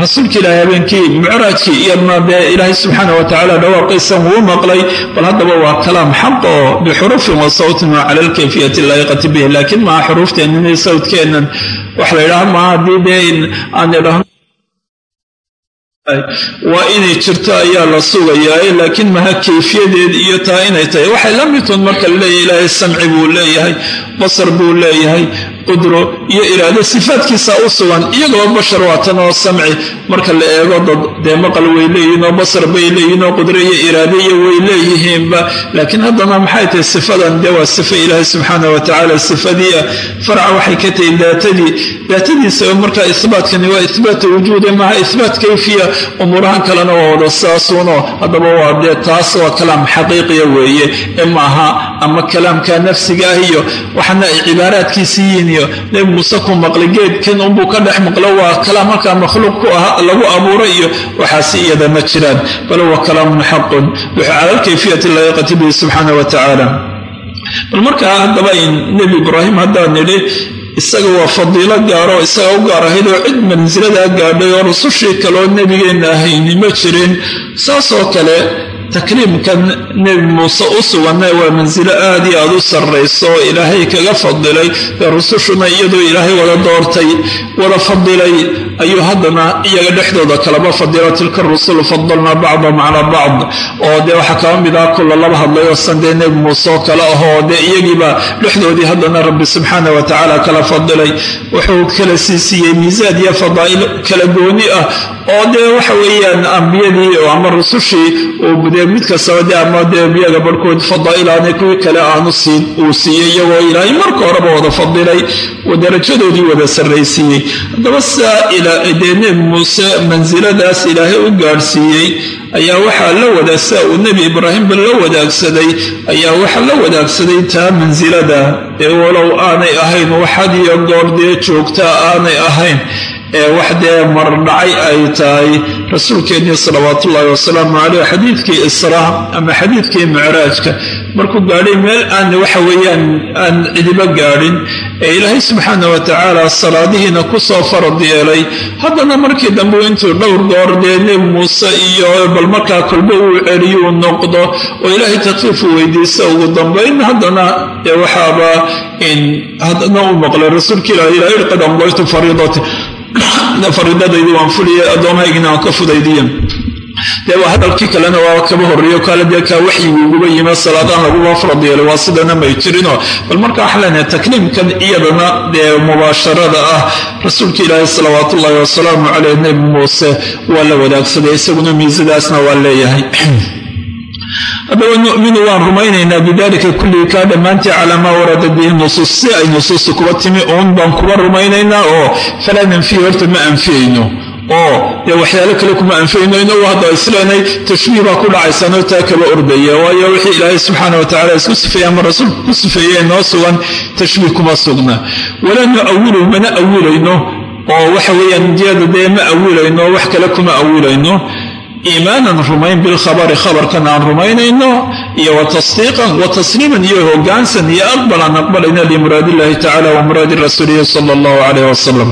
rasuulka ilaahay habeenkii mucraajkii iyadna dee ilaahay subxaana wa tacaala dhawaaqiisan wuu maqlay bal haddaba waa kalaam xaq oo bixurufin wa sawtin wa cala alkayfiyati laayiqati bihi laakiin maha xuruufteennan sawtkeennan wax la yidhaha maaha haddii dee aan idhahno waa inay jirto ayaa la sugayaa laakiin maha kayfiyadeed iyo taa inay tahay. Waxay la midtoon marka la leeyahay ilaahay samci buu leeyahay basar buu leeyahay qudro iyo iraado sifaadkiisa u sugan iyagoo bashar waatan oo samci. Marka la eego dad dee maqal way leeyihiin oo basar bay leeyihiin oo qudro iyo iraado iyo way leeyihiinba. Laakiin haddana maxay tahay sifadan? Dee waa sifa ilaahay subxaana wa tacaala sifadiia farca waxay ka tahay daatadii. Daatadiisa marka isbaatkani waa isbaata wujuude maaha isbaat kayfiya. Umuurahan kalena waa wada saasuuno haddaba waa dee taas waa kalaam xaqiiqiya weeye. Ee maaha ama kalaamka nafsiga ah iyo waxana ay cibaaraadkiisi yihiin iyo nebi muuse ku maqlay geedkan unbuu ka dhex maqlo waa kalaam markaa makhluuq ku ah lagu abuuray iyo waxaasi iyada ma jiraan. Bal huwa kalaamun xaqun cala alkayfiyati laayiqati bihi subxaana wa tacaala. Bal markaa haddaba nebi ibraahim haddaan nidhi isaga waa fadiilo gaaro isaga u gaar ahayd oo cid mansiladaa gaadhay oo rusushii kaleoo nebigeenna ahayni ma jirin. Saasoo kale takliimkan nebi muuse u suganna waa mansilo aad iyo aad u sarrayso oo ilaahay kaga fadilay ee rusushuna iyadoo ilaahay wada doortay wada fadilay. Ayuu haddana iyaga dhexdooda kalaba fadila tilka rusulu fadalnaa bacdahum calaa bacd. Oo dee waxaa kaba mid ah kulla laba hadlay oo san dee nebi muuse oo kale ahoo dee iyagiiba dhexdoodii haddana rabbi subxaana wa tacaala kala fadilay. Wuxuu kala siisiiyey miisaad iyo fadaa'il kala gooni ah. Oo dee waxa weeyaan ambiyadii ama rusushii dee mid kastaba de ama dee biyaga barhkood fadaa'ilaanay kuwii kale aanu siin uu siiyey iyagoo ilaahay marka horeba wada fadilay darajadoodii wada sarraysiiyey. Haddaba saa dee nebi muuse mansiladaas ilaahay u gaadhsiiyey ayaa waxaa la wada saa uu nebi ibraahimba la wadaagsaday ayaa waxaa la wadaagsaday taa mansilada ee walow aanay ahayn waxad iyo goor joogtaa aanay ahayn ee wax dee mardhacay ay tahay rasuulkeennii salawaatuullaahi wasalaamu caleyh xadiidkii israa ama xadiidkii micraajka. Markuu gaadhay meel aan waxa weeyaan aan cidibo gaadhin ee ilaahay subxaana wa tacaala salaadihiina ku soo farad yeelay. Haddana markii dambe intuu dhowr goor dee nebi muuse iyo bal markaa kolba uu celiyuu noqdo oo ilaahay takfiifu weydiista ugu dambayn haddana waxaaba haddana uu maqlay rasuulka ilah ilaa ir qad amdaytu fariidati fariidadaydi waan fuliyay addoomahaygina aan ka fudaydiya dee hadalkii kalena waa kaba horreeyo kaale dee kaa uguba yima salaadaan laguba farad waa sidana may jirinoo. Bal marka waxaa leenahay takliimkan iyadana dee mubaasharada ah rasuulka ilaahi salawaat ullaahi wasalaamu caleyh nebi muuse waa la wadaagsaday isaguna miisadaasna waa leeyahay haddaba numinu waan rumaynaynaa bidalika kullihi kaa dhammaantii calaa maa warada bihi nusuus si ay nusuusta kuba timi uun baan kuba rumaynaynaa oo falaa horta ma anfiyayno. Oo dee waxyaalo kale kuma anfayno inagu hadda isleenay tashbiih baa ku dhacaysanoo taa kaba ordaya waayo wixii ilaahay subxaana wa tacala isku sifeeye ama rasuulku ku sifeeye noo sugan tashbiih kuma sugna. Walaa nuawilu mana awilayno oo waxa weeyaan diyada dee ma awilayno wax kale kuma awilayno iimaanan rumayn bilkhabari khabarkan aan rumaynayno iyo wa tasdiiqan wa tasliiman iyo hogaansan iyo aqbal aan aqbalayna limuraadi illahi tacala wa muraadi rasuulihi sala allahu caleyh wasalam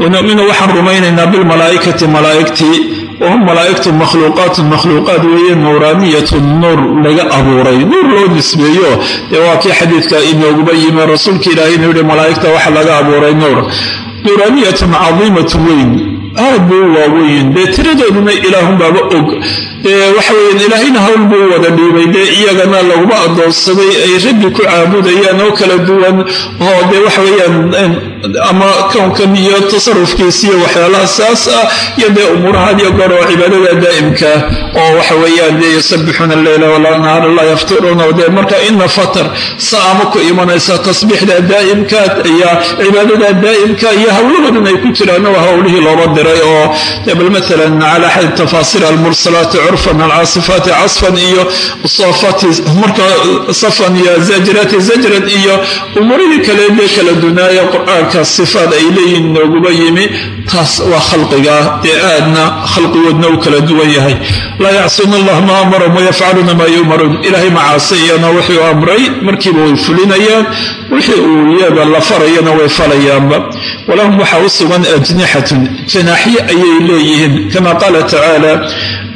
wanuminu waxaan rumaynaynaa bilmalaa'ikati malaa'igtii wahum malaa'igtu makhluuqaatun makhluuqaat weeye nuuraaniyatun nuur laga abuuray nuur loo nisbeeyo. Dee waa kii xadiidka inooguba yimi rasuulka ilaahay inuu yihi malaa'igta waxa laga abuuray nuur. Nuuraaniyatun cadiimatun weyn aad buu u waaweyn. Dee tiradooduna ilaahunbaaba og dee waxa weyan ilaahayna hawl buu wada dhiibay. Dee iyagana laguma adoonsaday ay rabbi ku caabudayaan oo kala duwan. Oo dee waxa weeyaan ama kownkan iyo tasarufkiisa iyo waxyaalaha saas ah iyo dee umuurahan iyo goor oo cibaadada daa'imka. Oo waxa weeyaan dee yusabixuuna alleyla walanahaar laa yaftiruuna dee marka ina fatar saama ku imanaysa tasbiixda daa'imka iyo cibaadada daa'imka iyo hawlahoodan ay ku jiraan waa hawlihii looba diray. Oo bal maalan cala axad tafaasiir almursalaati curfan alcaasifaati casfan iyo safati marka safan iyo zajrati zajran iyo umuurihii kale dee kala dunaaya qur'aanka sifaad ay leeyihiin nooguba yimi taas waa khalqiga dee aadna khalqigoodna u kala duwan yahay. Laa yacsuuna allah ma amarahum wayafcaluuna maa yu'maruun. Ilaahay macaasiyana wuxuu amray markiiba way fulinayaan wixii uu iyaga la farayana way falayaanba. Walahum waxaa u sugan ajnixatun janaaxyo ayay leeyihiin. Kama qaala tacaala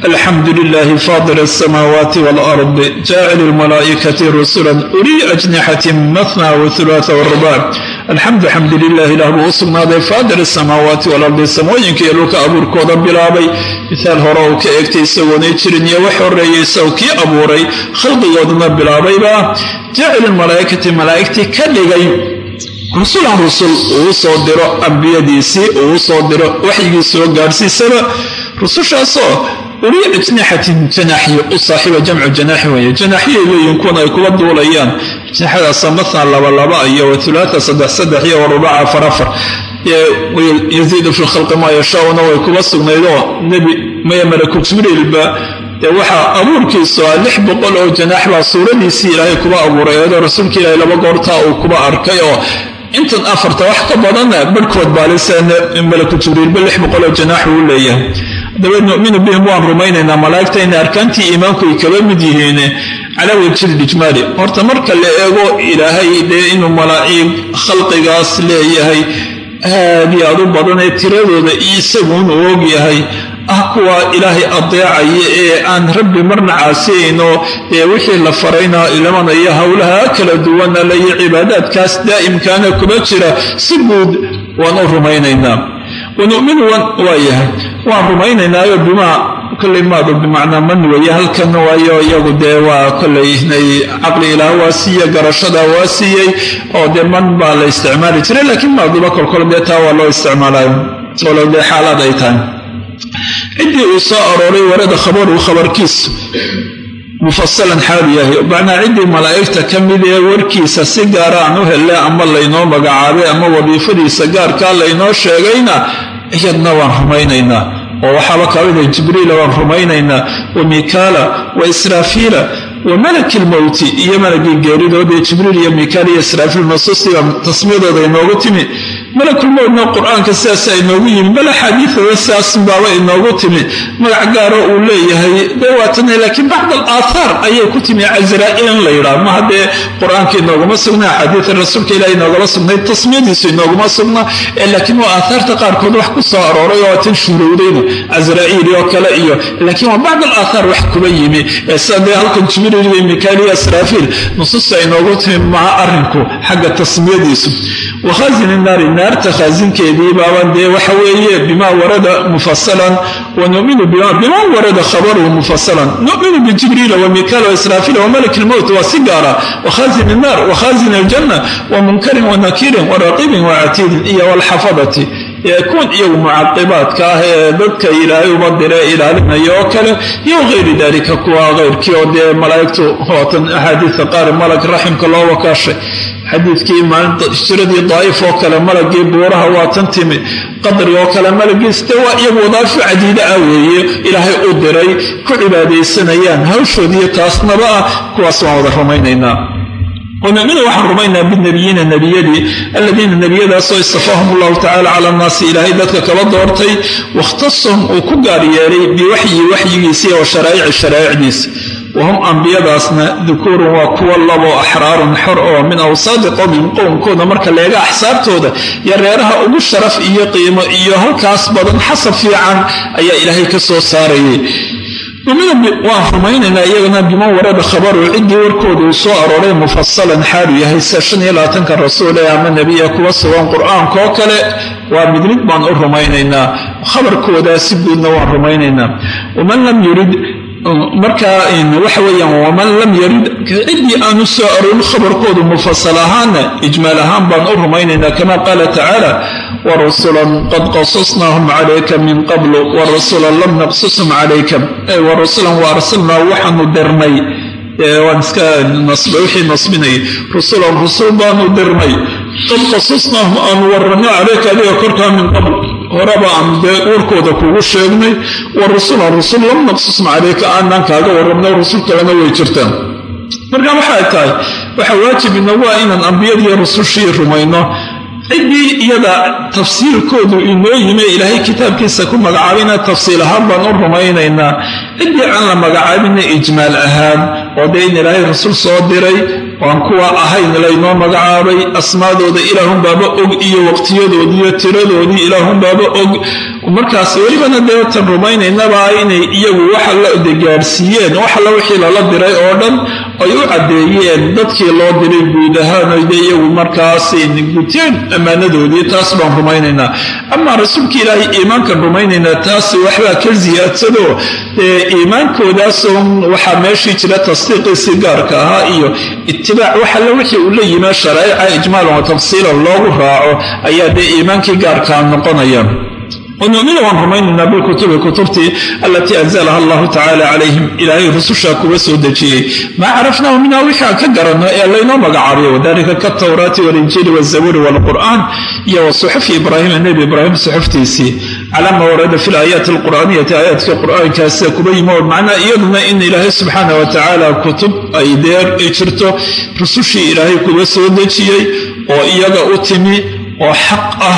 alxamdu lilahi faadil asamaawaati walard jaacil lmalaa'ikati rusulan ulii ajnixatin matna wahulaata wrubac alxamdu xamdu lilah ilah buu u sugnaaday faadil asamaawaati walardi samooyinka iyo dhulka abuurkooda bilaabay. Mithaal hore uu ka eegtay isagoonay jirin iyo wax horeeyay isagoo kii abuuray. Khalqigoodana bilaabayba. Jaacil lmalaa'ikati malaa'igtii ka dhigay. Rusulan rusul uu soo diro ambiyadiisii uu soo diro waxyigii soo gaadhsiisaba. Rusushaasoo ulii ajnixatin janaaxyo u saaxiiba ay kuba duulayaan. Lkhalqi maa yashaauna way kuba sugnaydoo nebi waxaa abuurkiisu ah lix boqol oo janaax baa suuradiisii ilaahay kuba abuuray eedoo rasuulka ilaahay laba goortaa uu kuba arkay oo intan afarta wax ka badanna barhkood baaliseen malaku jibriilba lix boqoloo janaax uu leeyahay. Haddaba numinu bihim waan rumaynaynaa malaa'igta inay arkaantii iimaanku ay kaba mid yihiin calaa wajhi lijmaali horta marka la eego ilaahay dee inuu malaa'iig khalqigaas leeyahay aad iyo aad u badanee tiradooda isaguun uu og yahay ah kuwa ilaahay adeecaya ee aan rabbi marna caasiyayno ee wixii la farayna ilamanaya howlaha kala duwana layo cibaadaadkaas daa'imkaana kuma jira. Si guud waan u rumaynaynaa wanuminu waa yahay waan rumaynaynaayo bimaa kollay maadu bimacnaa man weeye halkan waayo iyagu dee waa kollay inay caqli ilaah waa siiye garashada waa siiyey oo dee man baa la isticmaali jiray laakiin maaduba kolkol dee taa waa loo isticmaalayo walow dee xaalaad ay tahay ciddii uu soo arooray warada khabaru khabarkiisu mufasalan xaalu yahay macnaa ciddii malaa'igta ka mid ee warkiisa si gaara aan u helle ama laynoo magacaabay ama wadiifadiisa gaarkaa laynoo sheegayna iyadna waan rumaynaynaa oo waxaaba kamida jibriila waan rumaynaynaa wa mikaala wa israafiila wa malaki lmowti iyo malagii geeridoodee jibriil iyo mikaal iyo israafiil nusuustiiba tasmiyadooda inoogu timi malakulmowtna qur'aanka sidaas inoogu yimi bal axaadiidada sidaas baaba inoogu timi. Magac gaaro uu leeyahay dee waatana laakiin bacd al aathaar ayay ku timi casraa'il in la yidhaah. Ma haddee qur'aanka inooguma sugna axaadiida rasuulka ilaah inoogama sugnay tasmiyadiisu inooguma sugna laakiin waa aathaarta qaarkood wax ku soo arooray oo tan shuruudayna casraa'iil oo kale iyo laakiin waa bacd al aathaar wax kuba yimi. Sida halkan jibriil iyo mikaal iyo israafiil nusuusta inoogu timi maha arrinku xagga tasmiyadiisu wakhaasini naari naarta khaasinkeedii baaban dee waxa weeye bima warada mufasalan wa numinu bima warada khabaruhu mufasalan numinu bijibriila wa mikaala waisraafiila wa malaki lmowt waa si gaara wakhaasini الnaar wakhaasini aljanna wa munkarin wa nakiirin wa raqibin wa catiidin iyo walxafadati kuwan iyagu mucaqibaadka ah ee dadka ilaahay uba dire ilaalinaya oo kale iyo hayri dalika kuwa keyrkii oo dee malaa'igtu waatan axaadiida qaar malag raximka loo wakaashay. Xadiidkii shiradii daa'if oo kale malagii buuraha waa tan timi qadri oo kale malagiis de waa iyagu wadaafu cadiida ah weeye ilaahay u diray ku cibaadaysanayaan hawshoodiiyo taasnaba ah kuwaas waan wada rumaynaynaa wnamina waxaan rumaynaa binabiyiina nebiyadii alladiina nebiyadaasoo istafahum allahu tacala cala annaasi ilaahay dadka kala doortay wakhtasahum uu ku gaar yeelay biwaxyi waxyigiisii oo sharaa'ici sharaa'icdiisa wahum ambiyadaasna dukuurun waa kuwa labo axraarun xor oo min awsaadi qowmin qowmkooda marka leega axsaabtooda iyo reeraha ugu sharaf iyo qiimo iyo halkaas badan xasab fiican ayaa ilaahay ka soo saarayay waan rumaynaynaa iyagana biman warada khabaru ciddii warkooda uu soo arooray mufasalan xaalu yahay sida shan iyo labaatanka rasuul ee ama nebiya kuwa sugan qur'aanka oo kale. Waa mid mid baan u rumaynaynaa. Khabarkoodaa si guudna waan rumaynaynaa. Waman lam yurid markaa waxa weeyaan waman lam yarid ciddii aanu soo aroorin khabarkoodu mufasal ahaana ijmaal ahaan baan u rumaynaynaa kama qaala tacaala warusulan qad qasasnaahum calayka min qablu warusulan lam naqsusum calayka. Warusulan wa arsalnaa waxaanu dirnay. Waan iska wixii nasbinayay. Rusulan rusul baanu dirnay. Qad qasasnaahum aanu warranno calayka adiga korkaa min qabl horeba aan dee warkooda kugu sheegnay wa rusulan rusul lam naqsusum calayka aanaan kaaga warramno rusul kalena way jirtaan. Marka waxay tahay waxaa waajib inagu ah inaan ambiyadiiyo rusushii rumayno. Ciddii iyada tafsiirkoodu inoo yimi ilaahay kitaabkiisa ku magacaabayna tafsiil ahaan baan u rumaynaynaa. Ciddii aan la magacaabina ijmaal ahaan oo dee in ilaahay rasuul soo diray waan kuwa ahayn laynoo magacaabay. Asmaadooda ilaahunbaaba og iyo waqtiyadoodii iyo tiradoodii ilaahunbaaba og. Markaas welibana deetan rumaynaynaba inay iyagu waxa la degaadhsiiyeen wax alla wixii lala diray oo dhan ay u caddeeyeen dadkii loo diray guud ahaan oy dee iyagu markaas guteen ammaanadoodii taas baan rumaynaynaa. Amaa rasuulka ilaahay iimaankan rumaynaynaa taas waxbaa ka siyaadsadoo dee iimaankoodaasoo waxaa meeshii jira tasdiiqiisii gaarka ahaa iyo itibaac waxalla wixii uu la yimaa sharaa'ica ijmaalan wa tafsiilan loogu raaco ayaa dee iimaankii gaarkaa noqonayaan wanu'minu waan rumaynaynaa bilkutubi kutubtii alatii anzalaha allahu tacaala calayhim ilaahay rususha kuga soo dejiyey. Maa carafnaahu minha wixaan ka garanno ee laynoo magacaabay wadalika katawraati walinjiili wazabuuri waalqur'aan iyo wasuxufi ibraahima nebi ibraahim suxuftiisii calaa maa warada fi laayaati alqur'aaniyati aayaadka qur'aankaa sida kuba yimi oo iyaduna in ilaahay subxaana wa tacaala kutub ay deer ay jirto rusushii ilaahay kuga soo dejiyey oo iyaga u timi oo xaq ah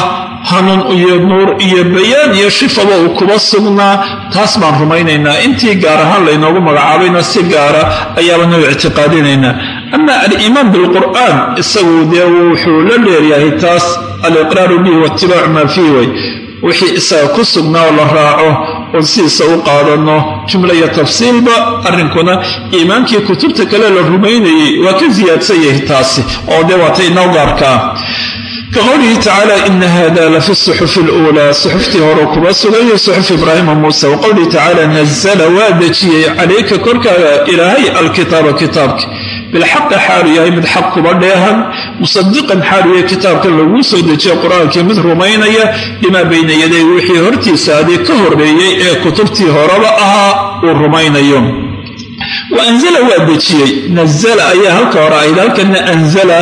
hanuun iyo nuur iyo bayaan iyo shifaba uu kuba sugnaa taas baan rumaynaynaa intii gaar ahaan laynoogu magacaabayna si gaara ayaabanu ictiqaadinaynaa ama aliimaan bilqur'aan isagu dee wuxuu la dheeryahay taas aliqraaru bihi waitibaacu maa fiih way wixii isaga ku sugnaa la raaco oo sidiisa u qaadano jumla iyo tafsiilba arrinkuna iimaankii kutubta kale la rumaynayay waa ka siyaadsan yahay taasi oo dee waata inoo gaarkaa ka qowlihi tacaala ina hada lafi suxufi luulaa suxuftii hore kuba sugaya suxuf ibraahima muuse wa qowlihi tacaala nazala waa dejiyey calayka korkaaga ilaahay alkitaaba kitaabka bilxaqi xaalu yahay mid xaq kuba dheehan musadiqan xaalu yahay kitaabkan laguu soo dejiya qur'aankii mid rumaynaya limaa bayna yaday wixii hortiisa adii ka horeeyey ee kutubtii horeba ahaa uu rumaynayo wa anzala waa dejiyey nazala ayaa halka hore ahayd halkana anzala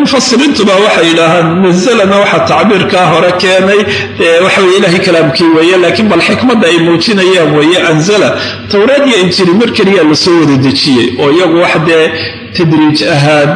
mufasiriintuba waxay yidhaahaan nazalana waxaa tacbiirkaa hore keenay waxaweye ilaahay kalaamkii weeye laakiin bal xikmadda ay muujinayaan weeye anzala towraad iyo injili mar keliyaa la soo wada dejiyey. Oo iyagu wax dee tadriij ahaan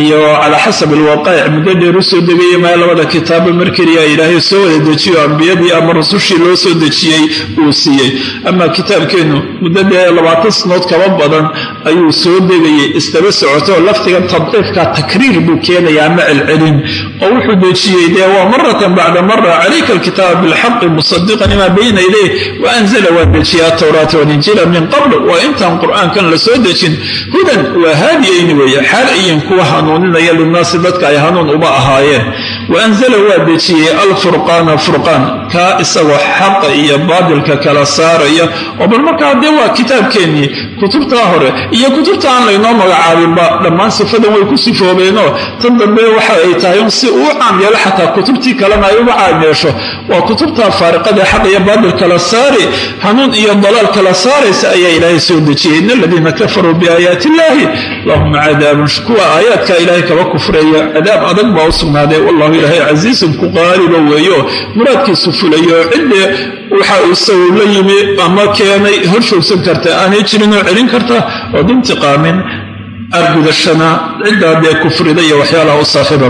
iyo calaa xasab alwaqaa'ic muddo dheer u soo degaya maya labada kitaaba mar ilaahay soo wada dejiyo ambiyadii ama rasushii loo soo dejiyey uu siiyey. Ama kitaabkeennu muddo dee labaatan sanood kaba badan ayuu soo degayay isdaba socoto laftigan tadciifka takriir buu keenaya ama celcelin oo wuxuu dejiyey dee waa maratan bacda mara calayka alkitaaba bilxaqi musadiqan imaa bayna ilayh wa anzala waa dejiya atowraata walinjiila min qabl waa intaan qur'aankan la soo dejin. Hudan waa haadiyayni weeye xaal ayin kuwa hanuuninaya linnaasi dadka ay hanuun uba ahaayeen wa anzala waa dejiyey alfurqaana furqaan kaa isagoo xaqa iyo baadilka kala saaraya oo bal markaa dee waa kitaabkeennii. Kutubtaa hore iyo kutubta aan laynoo magacaabinba dhammaan sifadan way ku sifoobeenoo. Tan dambe waxa ay tahay un si uu caam yeelo xataa kutubtii kalena ay uga caam waa kutubta faariqada xaq iyo baadil kala saari hanuun iyo dalaal kala saaraysa ayaa ilaahay soo dejiyey. In aladiina kafaruu biaayaati illaahi lahum cadaabun kuwa aayaadka ilaahay kaba kufraya cadaab adag baa u sugnaaday wallahu ilaahay casiizun ku qaaliba weeyo. Muraadkiisu fulayo cidde waxa uu isagu la yimi ama keenay hor joogsan karta aanay jirin oo celin karta ood intiqaamin argudashana ciddaa dee kufrida iyo waxyaalaha u saaxiiba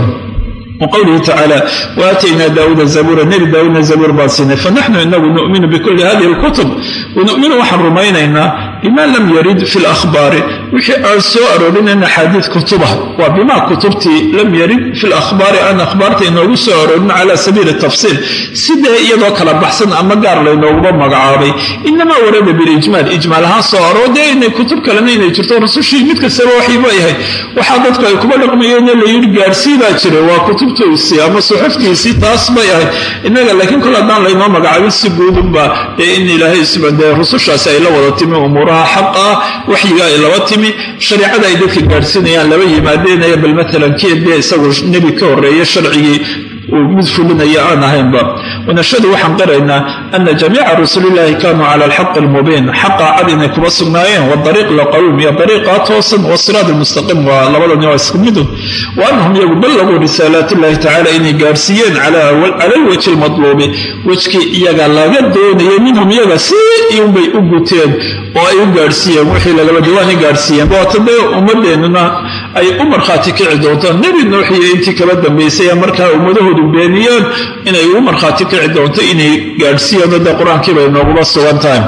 wqowlihi tacaala waataynaa daawuuda zabuura nebi daawuudna zabuur baan siinay fanaxnu inagu nu'minu bikulli hadihi alkutub wanuminu waxaan rumaynaynaa bima lam yarid fi lahbaari wixii aan soo aroorinayna axaadiid kutubah waa bima kutubtii lam yarid fi lahbaari aan akhbaarta inoogu soo aroorin cala sabiili tafsiil. Sidee iyadoo kala baxsan ama gaar laynooguba magacaabay? Inamaa warada bilijmaal. Ijmaal ahaan soo aroo dee inay kutub kalena inay jirto rasushii mid kastaba waxayba yahay waxaa dadku ay kuba dhaqmayeen la yidhi gaadhsii baa jira waa kutubtoisii ama suxuftiisii taas bay ahayd. Innaga laakiin kol haddaan laynoo magacaabin si guudunba dee in ilaahay dee rusushaasi ay la wada timi umuuraha xaqa ah waxyiga ay laba timi shareicada ay dadka gaadhsiinayaan laba yimaadeenaya bal matalan keedee isagu nebi ka horreeye sharcigii uu mid fulinaya aan ahaynba wanashadu waxaan qiraynaa ana jamiica rasuulillahi kaanuu cala alxaqi almubiin xaqa cad inay kuba sugnaayeen wadariiq laqawim iyo dariiqa toosan wasiraad almustaqiim waa labadani waa isku midun wa anahum iyagu ballaguu risaalaat illahi tacala inay gaadhsiiyeen cala alwajhi almatluubi wejkii iyaga laga doonayay minhum iyaga si iunbay u guteen oo ay u ummadeennuna ay u markhaati kici doontaan. Nebi nuuxiyo intii kaba dambaysay markaa ummadahoodu beeniyeen inay ugu markhaati kici doonto inay gaadhsiiyaan dee qur'aankiibay nooguba sugan tahay.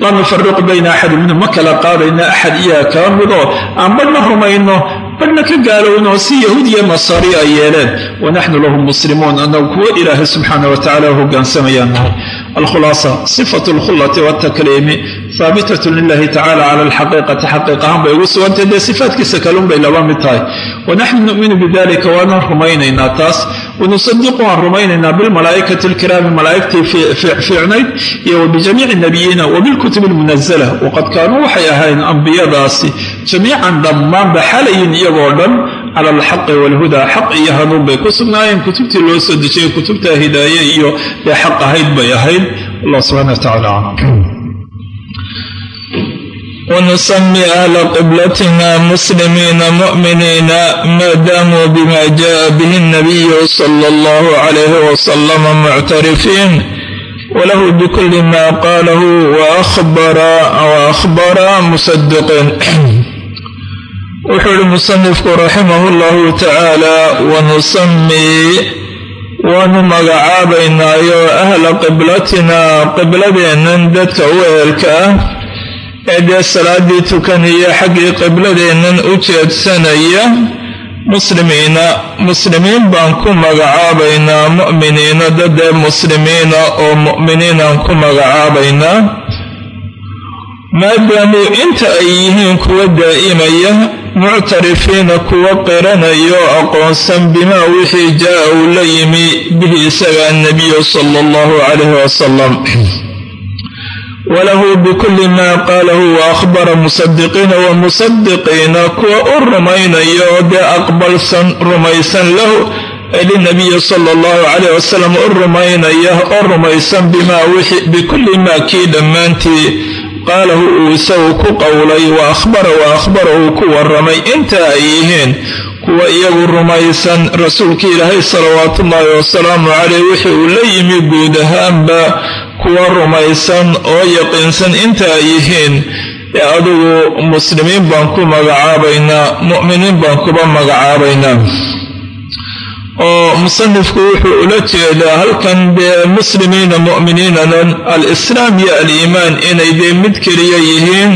Laa nufariqu bayna axadi minhum ma kala qaadayna axad iyaga kaa midoo aan badhna rumayno badhna ka gaalowno si yahuud iyo nasaari ay yeeleen. Wanaxnu lahu muslimuun anagu kuwo ilaahay subxaana wa tacala hogaansamayaan. Nahay alkhulaasa sifatu alkhullati waltakliimi haabitat lilahi tacala cala alxaqiiqati xaqiiq ahaan bay ugu sugantay dee sifaatkiisa kalunbay laba mid tahay. Wanaxnu numinu bidalika waanaan rumaynaynaa taas. Wanusadiqu waan rumaynaynaa bilmalaa'ikati alkiraami malaa'igtii fiicnayd iyo wabijamiici nabiyiina wabilkutubi almunazala waqad kaanuu waxay ahayn ambiyadaasi jamiican dhammaanba xalayin iyagoo dhan cala alxaqi waalhudaa xaq iyo hanuun bay ku sugnaayeen kutubtii loo soo dejiyay kutubta hidaaye iyo dee xaq ahayd bay ahayd. Allah subxana wa tacala aclam ونسمي أهل قبلتنا مسلمين مؤمنين ما داموا بما جاء به النبي صلى الله عليه وسلم معترفين وله بكل ما قاله وأخبر وأخبر مصدقين وحول المصنف رحمه الله تعالى ونسمي ونمغعابينا يا أهل قبلتنا قبلتنا ندتك ويلك ee dee salaadii tukanaya xaggii qibladeennan u jeedsanaya muslimiina muslimiin baan ku magacaabaynaa mu'miniina dadee muslimiina oo mu'miniinaan ku magacaabaynaa. Maadaamuu inta ay yihiin kuwa daa'imaya muctarifiina kuwa qiranaya oo aqoonsan bimaa wixii jaa'a uu la yimi bihi isaga annabiyu sala allahu calayhi wasalam walahu bikulli maa qaalahu wa akhbara musadiqiina wa musadiqiina kuwa u rumaynaya oo dee aqbalsan rumaysan lahu linabiyi sala allahu calayh wasalam u rumaynaya oo rumaysan bimaa wixi bikulli maa kii dhammaantii qaalahu uu isagu ku qowlay wa akhbara wa akhbara uu ku warramay inta ay yihiin kuwa iyagu rumaysan rasuulkii ilaahay salawaatuullaahi wasalaamu caleyh wixii uu la yimi guud ahaanba kuwa rumaysan oo yaqiinsan inta ay yihiin. Ee adigu muslimiin baan ku magacaabaynaa mu'miniin baan kuba magacaabaynaa oo musanifku wuxuu ula jeedaa halkan dee muslimiina mu'miniinanan al-islaam iyo al-iimaan inay dee mid keliya yihiin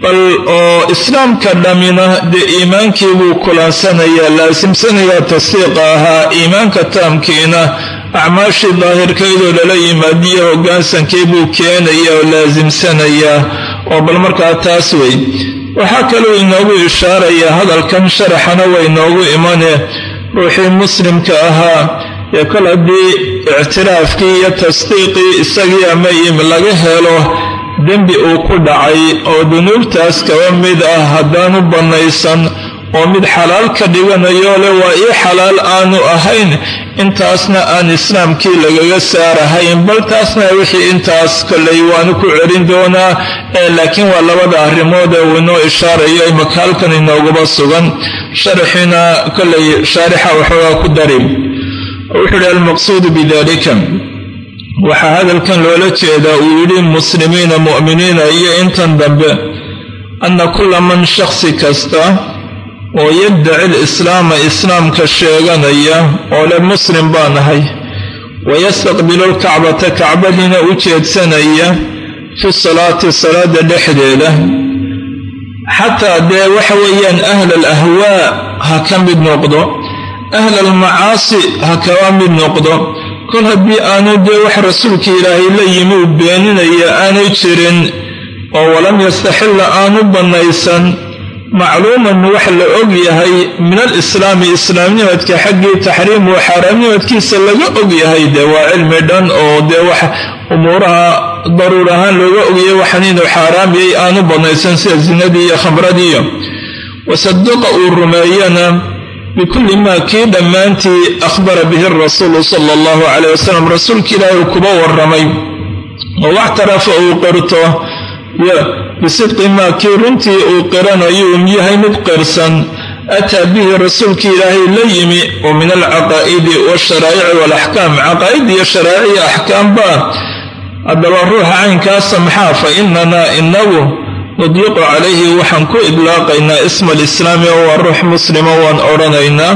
bal oo islaamka dhammina dee iimaankii buu kulansanayaa laasimsanayaa tasdiiqa ahaa iimaanka taamkiina. Acmaashii daahirkaydoo lala yimaadiyo hoggaansankii buu keenaya oo laasimsanayaa. Oo bal markaa taas wey. Waxaa kaloo inoogu ishaarayaa hadalkan sharaxana way inoogu imane. Ruuxii muslimka ahaa ee kol haddii ictiraafkii iyo tasdiiqii isagii ama laga helo dembi uu ku dhacay oo dunuubtaas kaba mid ah haddaanu bannaysan oo mid xalaal ka dhiganayo le waa ii xalaal aanu ahayn. Intaasna aan islaamkii lagaga saarahayn bal taasna wixii intaas kolley waanu ku celin doonaa laakiin waa labada arrimood ee uu inoo ishaarayo imaka halkan inoogaba sugan. Sharaxiina kolley shaarixa waxoogaa ku dari wuxuu ihi almaqsuudu bidalika waxaa hadalkan loola jeedaa uu yidhi muslimiina mu'miniina iyo intan dambe anna kulla man shakhsi kasta oo yaddaci lislaama islaamka sheeganaya oo le muslim baan ahay wayastaqbilu lkacbata kacbadiina u jeedsanaya fi salaati salaada dhexdeeda. Xataa dee waxa weeyaan ahla ha ka mid noqdo ahla ha kaba mid noqdo kol haddii aanu dee wax rasuulka ilaahay la yimi uu beeninaya aanay jirin oo walam yastaxilla aanu bannaysan macluuman wax la og yahay min alislaami islaamnimadka xaggii taxriimu xaaraamnimadkiisa laga og yahay dee waa cilmi dhan oo dee wax umuuraha daruur ahaan looga ogyahay waxan inuu xaaraamiyay aanu bannaysan sida zinadii iyo khamradiiyo. Wasadaqa uu rumeeyana bikulli maa kii dhammaantii akhbara bihi rasuulu sala allahu caleyh wasalam rasuulka ilaahi uu kuba warramay oo waxtarafa uu qirto bisidqi maa kii runtii uu qiranayo um yahay mid qirsan ataa bihi rasuulkii ilaahay la yimi oo min alcaqaa'idi waalsharaa'ici waalaxkaam caqaa'id iyo sharaa'ic iyo axkaamba haddaba ruuxa caynkaasa maxaa fa inanaa inagu nudliqu calayhi waxaan ku idlaaqaynaa isma alislaami oo waa ruux muslima waan odhanaynaa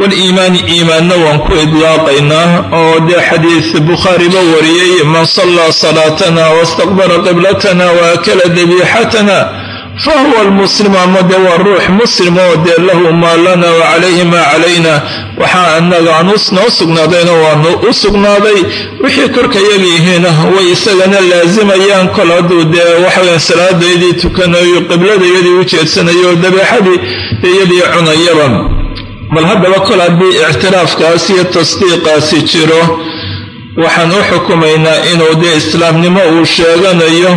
waaliimaani iimaanna waan ku idlaaqaynaa oo dee xadiis bukhaariba wariyey man sallaa salaatana wastaqbala qiblatana wa akala dabiixatana fa huwa almuslim ama dee waa ruux muslim oo dee lahu maa lana wa calayhi maa calayna waxaa anaga aan noo sugnaadayna waanu u sugnaaday wixii korkayaga yihiina way isagana laasimayaan kol hadduu dee waxaweya salaadaydii tukanayo qibladayadii u jeedsanayo dabeexadii iyadii cunayaba bal haddaba kol haddii ictiraafkaas iyo tasdiiqaasi jiro waxaan u xukumaynaa inuu dee islaamnimo uu sheeganayo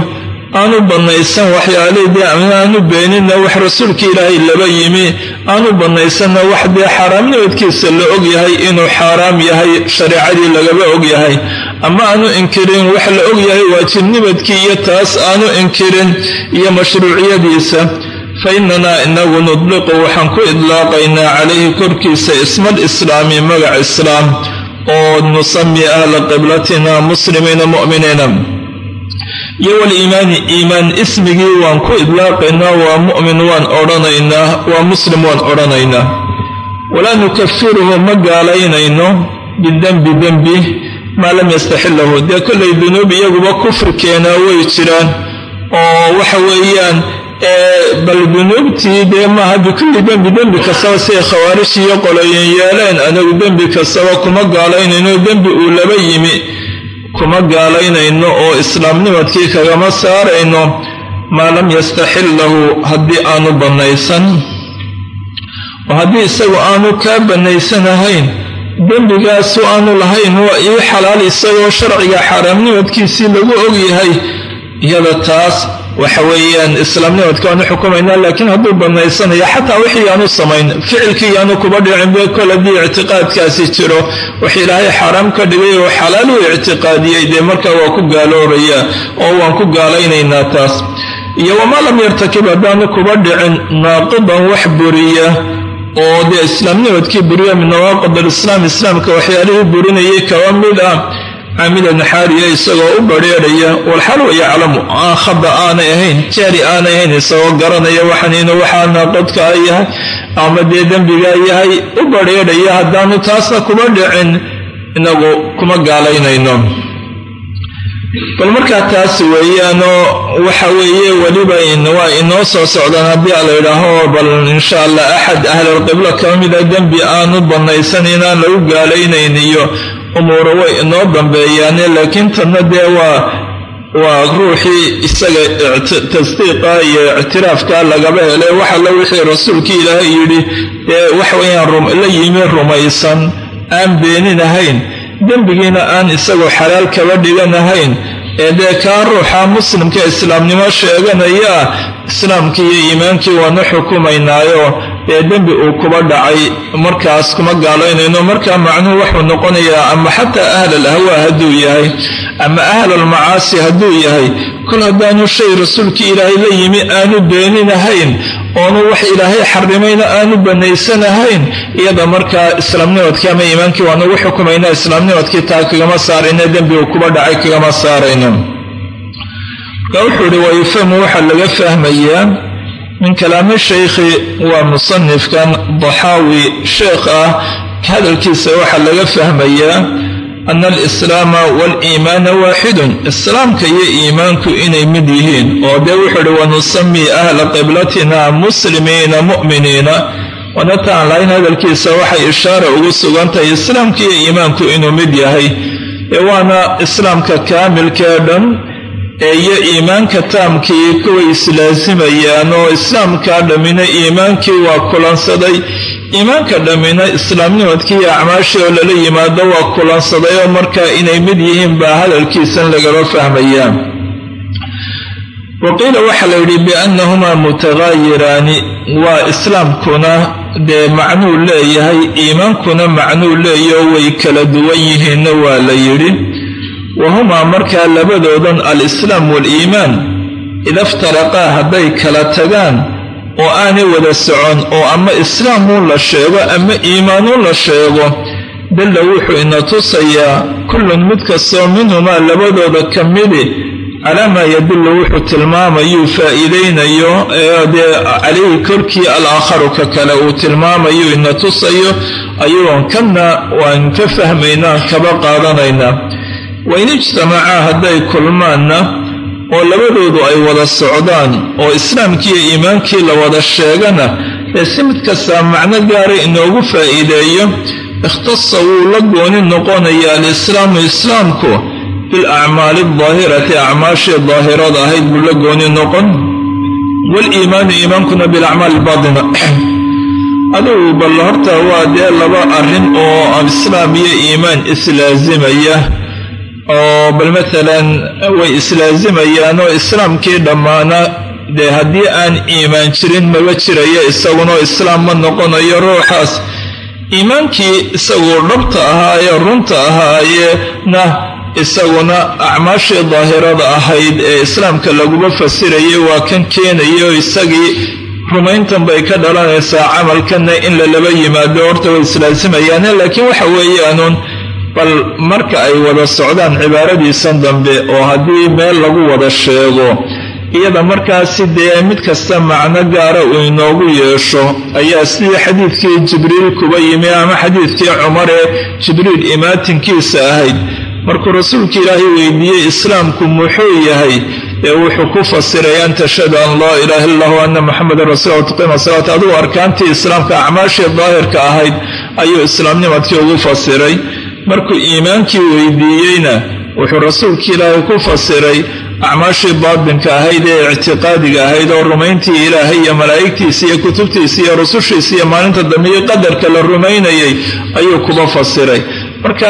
aanu bannaysan waxyaalihii dee aanu beeninna wax rasuulka ilaahay laba yimi. Aanu bannaysanna wax dee xaaraamnimadkiisa la og yahay inuu xaaraam yahay shareecadii lagaba og yahay. Ama aanu inkirin wax la og yahay waajibnimadkii iyo taas aanu inkirin iyo mashruuciyadiisa fa inanaa inagu nudliqu waxaan ku idlaaqaynaa calayhi korkiisa isma alislaami magac islaam. Oo nusami ahla qiblatina muslimiina mu'miniina iyo waliimaani iimaan ismigii waan ku idlaaqaynaa waa mu'min waan odhanaynaa waa muslim waan odhanaynaa. Walaa nukafiruhu ma gaalaynayno bidembi dembi maa lam yastaxilahu dee kollay dunuub iyaguba kufri keenaa way jiraan oo waxa weeyaan bal dunuubtii dee maaha bikulli dembi dembi kastaba siay khawaarij iyo qoloyen yeeleen anagu dembi kastaba kuma gaalaynayno dembi uu laba yimi kuma gaalaynayno oo islaamnimadkii kagama saarayno maa lam yastaxillahu haddii aanu bannaysan. Oo haddii isagu aanu kaa bannaysanahayn dembigaasu aanu lahayn waa ii xalaal isagoo sharciga xaaraamnimadkiisii lagu ogyahay iyada taas waxa weeyaan islaamnimadka waanu xukumaynaa laakiin hadduu bannaysanayo xataa wixii yaanu samayn ficilkii yaanu kuba dhicin be kol haddii ictiqaadkaasi jiro wax ilaahay xaaraam ka dhigay oo xalaal u ictiqaadiyey dee markaa waa ku gaaloobaya oo waan ku gaalaynaynaa taas. Iyo wamaa lam yartakib haddaanu kuba dhicin naaqidan wax buriya oo dee islaamnimadkii buriya min nawaaqid alislaam islaamka waxyaalihii burinayay kaba mid ah caamidan xaariya isagoo u badrheerhaya walxal wa yaclamu aan khada aanay ahayn jaari aanay ahayn isagoo garanaya waxan inuu waxaa naaqadkaa yahay ama dee dembigaa yahay u badrheerhaya haddaanu taasna kuma dhicin inagu kuma gaalaynayno bal markaa taas weeyaanoo waxa weeye weliba waa inoo soo socdaan haddii a la yidhaaho bal insha allah axad ahlalqibla kaba mida dembi aanu bannaysan inaan lagu gaalaynayn iyo umuuro way inoo dambeeyaane laakiin tanna dee waa waa ruuxii isaga tasdiiqa iyo ictiraafka lagaba helay. Wax alla wixii rasuulkii ilaahay yidhi ee waxweyaan la yimi rumaysan aan beeninahayn dembigiina aan isagoo xalaal kaba dhiganahayn ee dee kaa ruuxa muslimka islaamnimo sheeganaya islaamkii iyo iimaankii waana xukumaynaayo ee dembi uu kuba dhacay markaas kuma gaalaynayno markaa macnuhu wuxuu noqonayaa ama xataa ahlal ahwaa hadduu yahay ama ahlalmacaasi hadduu yahay kol haddaanu shay rasuulkii ilaahay la yimi aanu beeninahayn oonu wax ilaahay xarimayna aanu banaysanahayn iyada markaa islaamnimadkii ama iimaankii waa nagu xukumayna islaamnimadkii taa kagama saarayna dembi uu kuba dhacay kagama saarayno marka wuxuu ihi wayufahmu waxaa laga fahmayaa min kalaami shaykhi waa musanifkan daxaawi sheekh ah. Hadalkiisa waxaa laga fahmayaa ana alislaama waaliimaana waaxidun islaamka iyo iimaanku inay mid yihiin oo dee wuxuu uhi wanusamii ahla qiblatina muslimiina mu'miniina. Wanataan lahayn hadalkiisa waxay ishaara ugu sugan tahay islaamka iyo iimaanku inuu mid yahay. Ee waana islaamka kaamilkee dhan iyo iimaanka taamkii kuway islaasimayaan oo islaamkaa dhammina iimaankii waa kulansaday. Iimaanka dhammina islaamnimadkii iyo acmaashii oo lala yimaado waa kulansaday oo markaa inay mid yihiin baa hadalkiisan lagaba fahmayaa wa qiila waxaa la yidhi biannahumaa mutagaayiraani waa islaamkuna dee macnuu leeyahay iimaankuna macnuu leeyaho way kala duwan yihiinna waa la yidhi wahumaa markaa labadoodan alislaam waaliimaan ida iftaraqaa hadday kala tagaan oo aanay wada socon oo ama islaamuun la sheego ama iimaanuun la sheego dalla wuxuu ina tusayaa kullun mid kastoo minhumaa labadooda ka midi calaa maa yadullu wuxuu tilmaamayuu faa'iidaynayo ee dee calayhi korkii al-aakharu ka kale uu tilmaamayo ina tusayo ayuun kanna waan ka fahmaynaa kaba qaadanaynaa wain ijtamacaa hadday kulmaanna oo labadoodu ay wada socdaan oo islaamkii iyo iimaankii la wada sheegana ee si mid kastaa macno gaara inoogu faa'iideeyo ikhtasa wuu la gooni noqonaya alislaamu islaamku. Bil acmaali aldaahirati acmaashii daahirada ahayd buu la gooni noqon. Waaliimaanu iimaankuna bilacmaali albaatina. Adugu bal horta waa dee laba arrin oo islaam iyo iimaan islaasimaya oo bal maalan way islaasimayaan oo islaamkii dhammaana dee haddii aan iimaan jirin maba jirayo isagunao islaam ma noqonayo ruuxaas. Iimaankii isaguu dhabta ahaayee runta ahaayeena isaguna acmaashii daahirada ahayd ee islaamka laguba fasirayay waa kan keenayo isagii rumayntan bay ka dhalanaysaa camalkanna in lalaba yimaado horta way islaasimayaane laakiin waxa weeyaanuun bal marka ay wada socdaan cibaaradiisan dambe oo haddii meel lagu wada sheego iyada markaasi dee mid kasta macno gaara uu inoogu yeesho ayaa sidii xadiidkii jibriil kuba yimi ama xadiidkii cumar ee jibriil imaatinkiisa ahayd. Markuu rasuulka ilaahay weydiiyey islaamku muxuu yahay? Ee wuxuu ku fasiray an tashhadu an laa ilaaha illa hu anna muxamedan rasuul tuqiima salaata adugu arkaantii islaamka acmaashii daahirka ahayd ayuu islaamnimadkii ugu fasiray markuu iimaankii weydiiyeyna wuxuu rasuulkii ilaahay ku fasiray acmaashii baatinka ahayd ee ictiqaadiga ahayd oo rumayntii ilaahay iyo malaa'igtiisa iyo kutubtiisa iyo rusushiisa iyo maalinta dambe iyo qadarka la rumaynayay ayuu kuba fasiray. Marka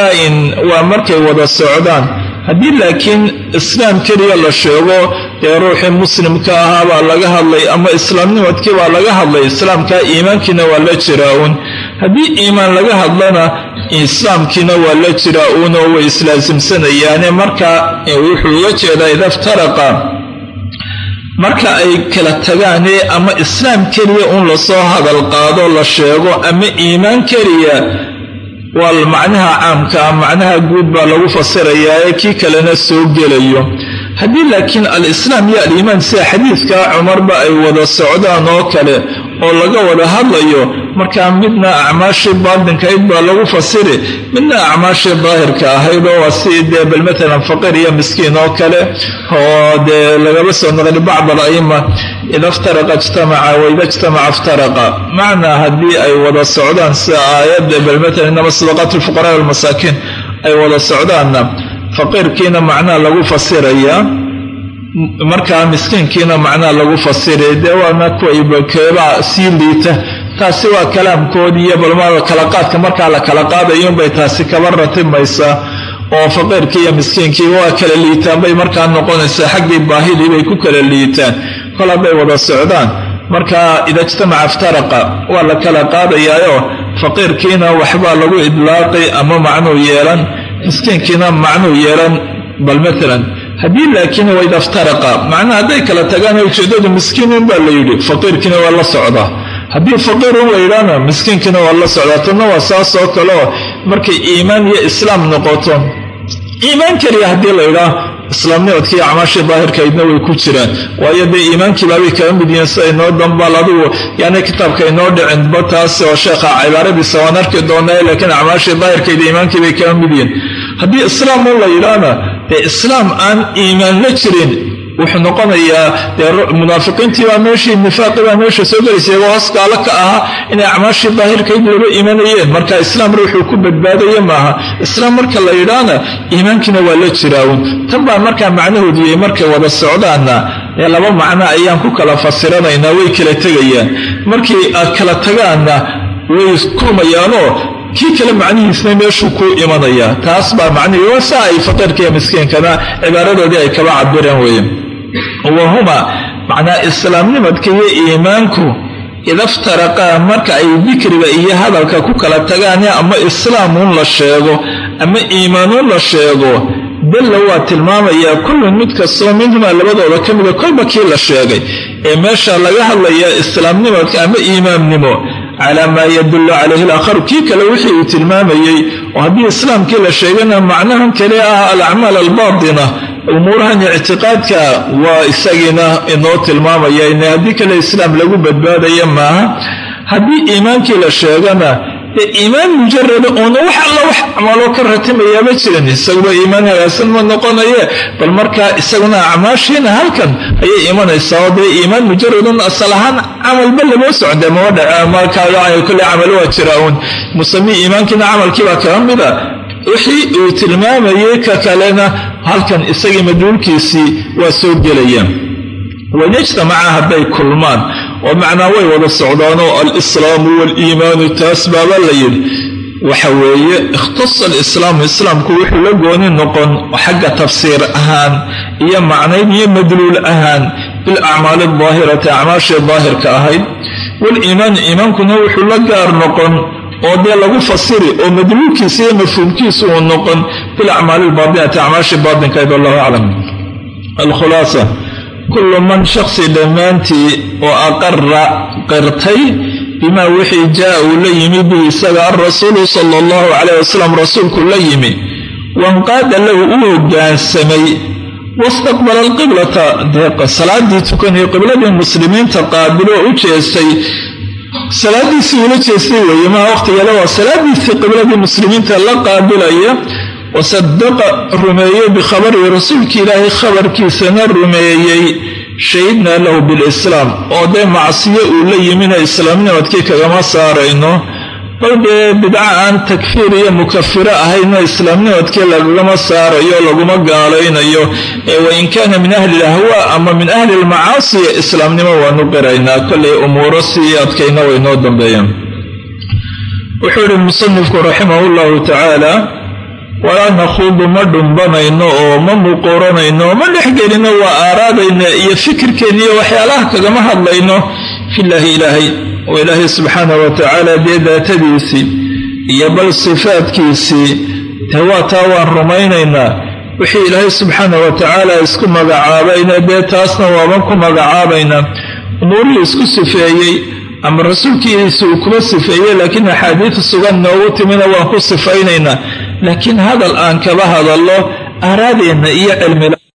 waa markay wada socdaan. Haddii laakiin islaam keliya la sheego dee ruuxii muslimka ahaa baa laga hadlay ama islaamnimadkii baa laga hadlay islaamka iimaankiina waa la jiraa uun haddii iimaan laga hadlana islaamkiina waa la jiraa uunoo way islaasimsanayaane marka wuxuu uga jeedaa ida iftaraqa marka ay kala tagaane ama islaam keliya uun la soo hadal qaado la sheego ama iimaan keliya waa macnaha caamkaa macnaha guud baa lagu fasirayaa ee kii kalena soo gelayo haddii laakiin alislaam iyo aliimaan sida xadiidka cumarba ay wada socdaan oo kale oo laga wada hadlayo markaa midna acmaashii baatinkahayd baa lagu fasiri midna acmaashii daahirka ahayd oo waa si dee bal maalan faqiir iyo miskiin oo kale oo dee lagaba soo naqli bacd ala'ima ida iftaraqa ijtamaca waida ijtamaca iftaraqa macnaa haddii ay wada socdaan sida aayadda bal maalan inama sadaqaat lfuqaraa walmasaakiin ay wada socdaanna faqiirkiina macnaha lagu fasirayaa markaa miskiinkiina macnaha lagu fasiray dee waana kuwaybakeebaa sii liita. Taasi waa kalaamkoodii iyo balmada kala qaadka markaa la kala qaadayuunbay taasi kaba ratimaysaa oo faqiirkii iyo miskiinkii waa kala liitaan bay markaa noqonaysaa xaggii baahidii bay ku kala liitaan. Kol hadday wada socdaan marka ida ijtamaca iftaraqa waa la kala qaadayaayo faqiirkiina waxbaa lagu idlaaqay ama macnuu yeelan miskiinkiina macnuu yeelan bal maalan haddii laakiin waida iftaraqa macnaha hadday kala tagaan ujeedadu miskiinun baa la yidhi faqiirkiina waa la socdaa haddii faqiirun la yidhaahna miskiinkiina waa la socdaa tanna waa saas oo kaleo markay iimaan iyo islaam noqoto. Iimaan keliya haddii la yidhaah islaamnimadkii acmaashii daahirkaydna way ku jiraan. Waayo dee iimaankiibaabay kaga mid yihiin sida dambaal adigu yani kitaabka inoo dhicinba taas oo sheekha cibaaradiisa waan arki doonaa laakiin acmaashii daahirkayda iimaankiibay kaga mid haddii islaam un la yidhaahna dee islaam aan iimaan la jirin wuxuu noqonayaa dee munaafiqiintiibaa meeshii nifaaqibaa meesha soo gelaysa iyagoo hoos gaalo ka ahaa inay acmaashii daahirkayd laba imanayeen marka islaam ruuxuu ku badbaadaya maaha. Islaam marka la yidhaahna iimaankiina waa la jiraawn tan baa markaa macnahoodu yahay markay wada socdaanna ee laba macno ayaan ku kala fasiranaynaa way kala tegayaan. Markii aad kala tagaanna way kulmayaanoo kii kale macnihiisna meeshuu ku imanayaa taas baa macnihii saa ay faqiirkaiyo miskiinkana cibaaradoodii ay kaba cabireen weeye wahuma macnaa islaamnimadka iyo iimaanku ida iftaraqaa marka ay dikriga iyo hadalka ku kala tagaane ama islaamuun la sheego ama iimaanuun la sheego dalla waa tilmaamayaa kullun mid kastoo minhumaa labadooda ka mida kolba kii la sheegay. Ee meesha laga hadlayaa islaamnimadka ama iimaannimo calaa maa yadullu calayhi alaakharu kii kale wixii uu tilmaamayey oo haddii islaamkii la sheegana macnahan kale ah alacmaal albaatina umuurahan ictiqaadka waa isagiina inoo tilmaamaya in haddii kale islaam lagu badbaadaya maaha. Haddii iimaankii la sheegana dee iimaan mujarada uuna wax alla wax acmaaloo ka ratimayaama jirin isaguba iimaan hagaagsan ma noqonaye. Bal markaa isaguna acmaashiina halkan ayay imanaysaa oo dee iimaan mujaradun asal ahaan camalba lama socde mabadhace kole camal waa jira uun musamii iimaankiina camalkiibaa kaga mida wixii uu tilmaamayay ka kalena halkan isagii madluulkiisii waa soo gelayaan. Wanijtamaca hadday kulmaan oo macnaa way wada socdaanoo alislaamu waaliimaanu taas baaba la yidhi. Waxa weeye ikhtasa alislaamu islaamku wuxuu la gooni noqon xagga tafsiir ahaan iyo macnayn iyo madluul ahaan bilacmaali aldaahirati acmaashii daahirka ahayd. Waaliimaanu iimaankuna wuxuu la gaar noqon oo dee lagu fasiri oo madluulkiisa iyo mafhuumkiisa uu noqon bilacmaali albaatinati acmaashii baatinkayd wallahu aclam. Alkhulaasa kullu man shaksi dhammaantii oo aqara qirtay bimaa wixii jaa uu la yimi bihi isaga alrasuulu sala allahu calayh wasalam rasuulku la yimi. Wanqaada lahu u hoggaansamay wastaqbala alqiblata dee salaadii tukanayay qibladii muslimiinta qaabiloo u jeestay. Salaadiisii ula jeestay weeye maha waqhtigale waa salaadiisii qibladii muslimiinta la qaabilaya wasadaqa rumeeyey bikhabarihi rasuulki ilaahay khabarkiisana rumeeyey shahidnaa lahu bilislaam oo dee macsiyo uu la yimina islaamnimadkii kagama saarayno bal dee bidca aan takfiir iyo mukafiro ahayno islaamnimadkii lagagama saarayo laguma gaalaynayo ee wain kaana min ahli ilahwaa ama min ahli ilmacaasi islaamnimo waanu qiraynaa kollay umuuro sii adkayna waynoo dambeeyaan wuxuu yihi musanifku raximah llahu tacaala walaa nakhuudu ma dhumbanayno oo ma muquuranayno ma dhexgelino waa aaraadayna iyo fikirkeenna iyo waxyaalaha kagama hadlayno. Filaahi ilaahay oo ilaahay subxaanah wa tacaala dee daatadiisii iyo bal sifaadkiisii dee waa taa waan rumaynaynaa. Wixii ilaahay subxaanah wa tacaala isku magacaabayna dee taasna waaban ku magacaabaynaa. Umuurihii isku sifeeyey ama rasuulkiisa uu kuma sifeeyey laakiin axaadiid sugan noogu timina waan ku sifaynaynaa laakiin hadal aan kaba hadallo aaraadeenna iyo cilmi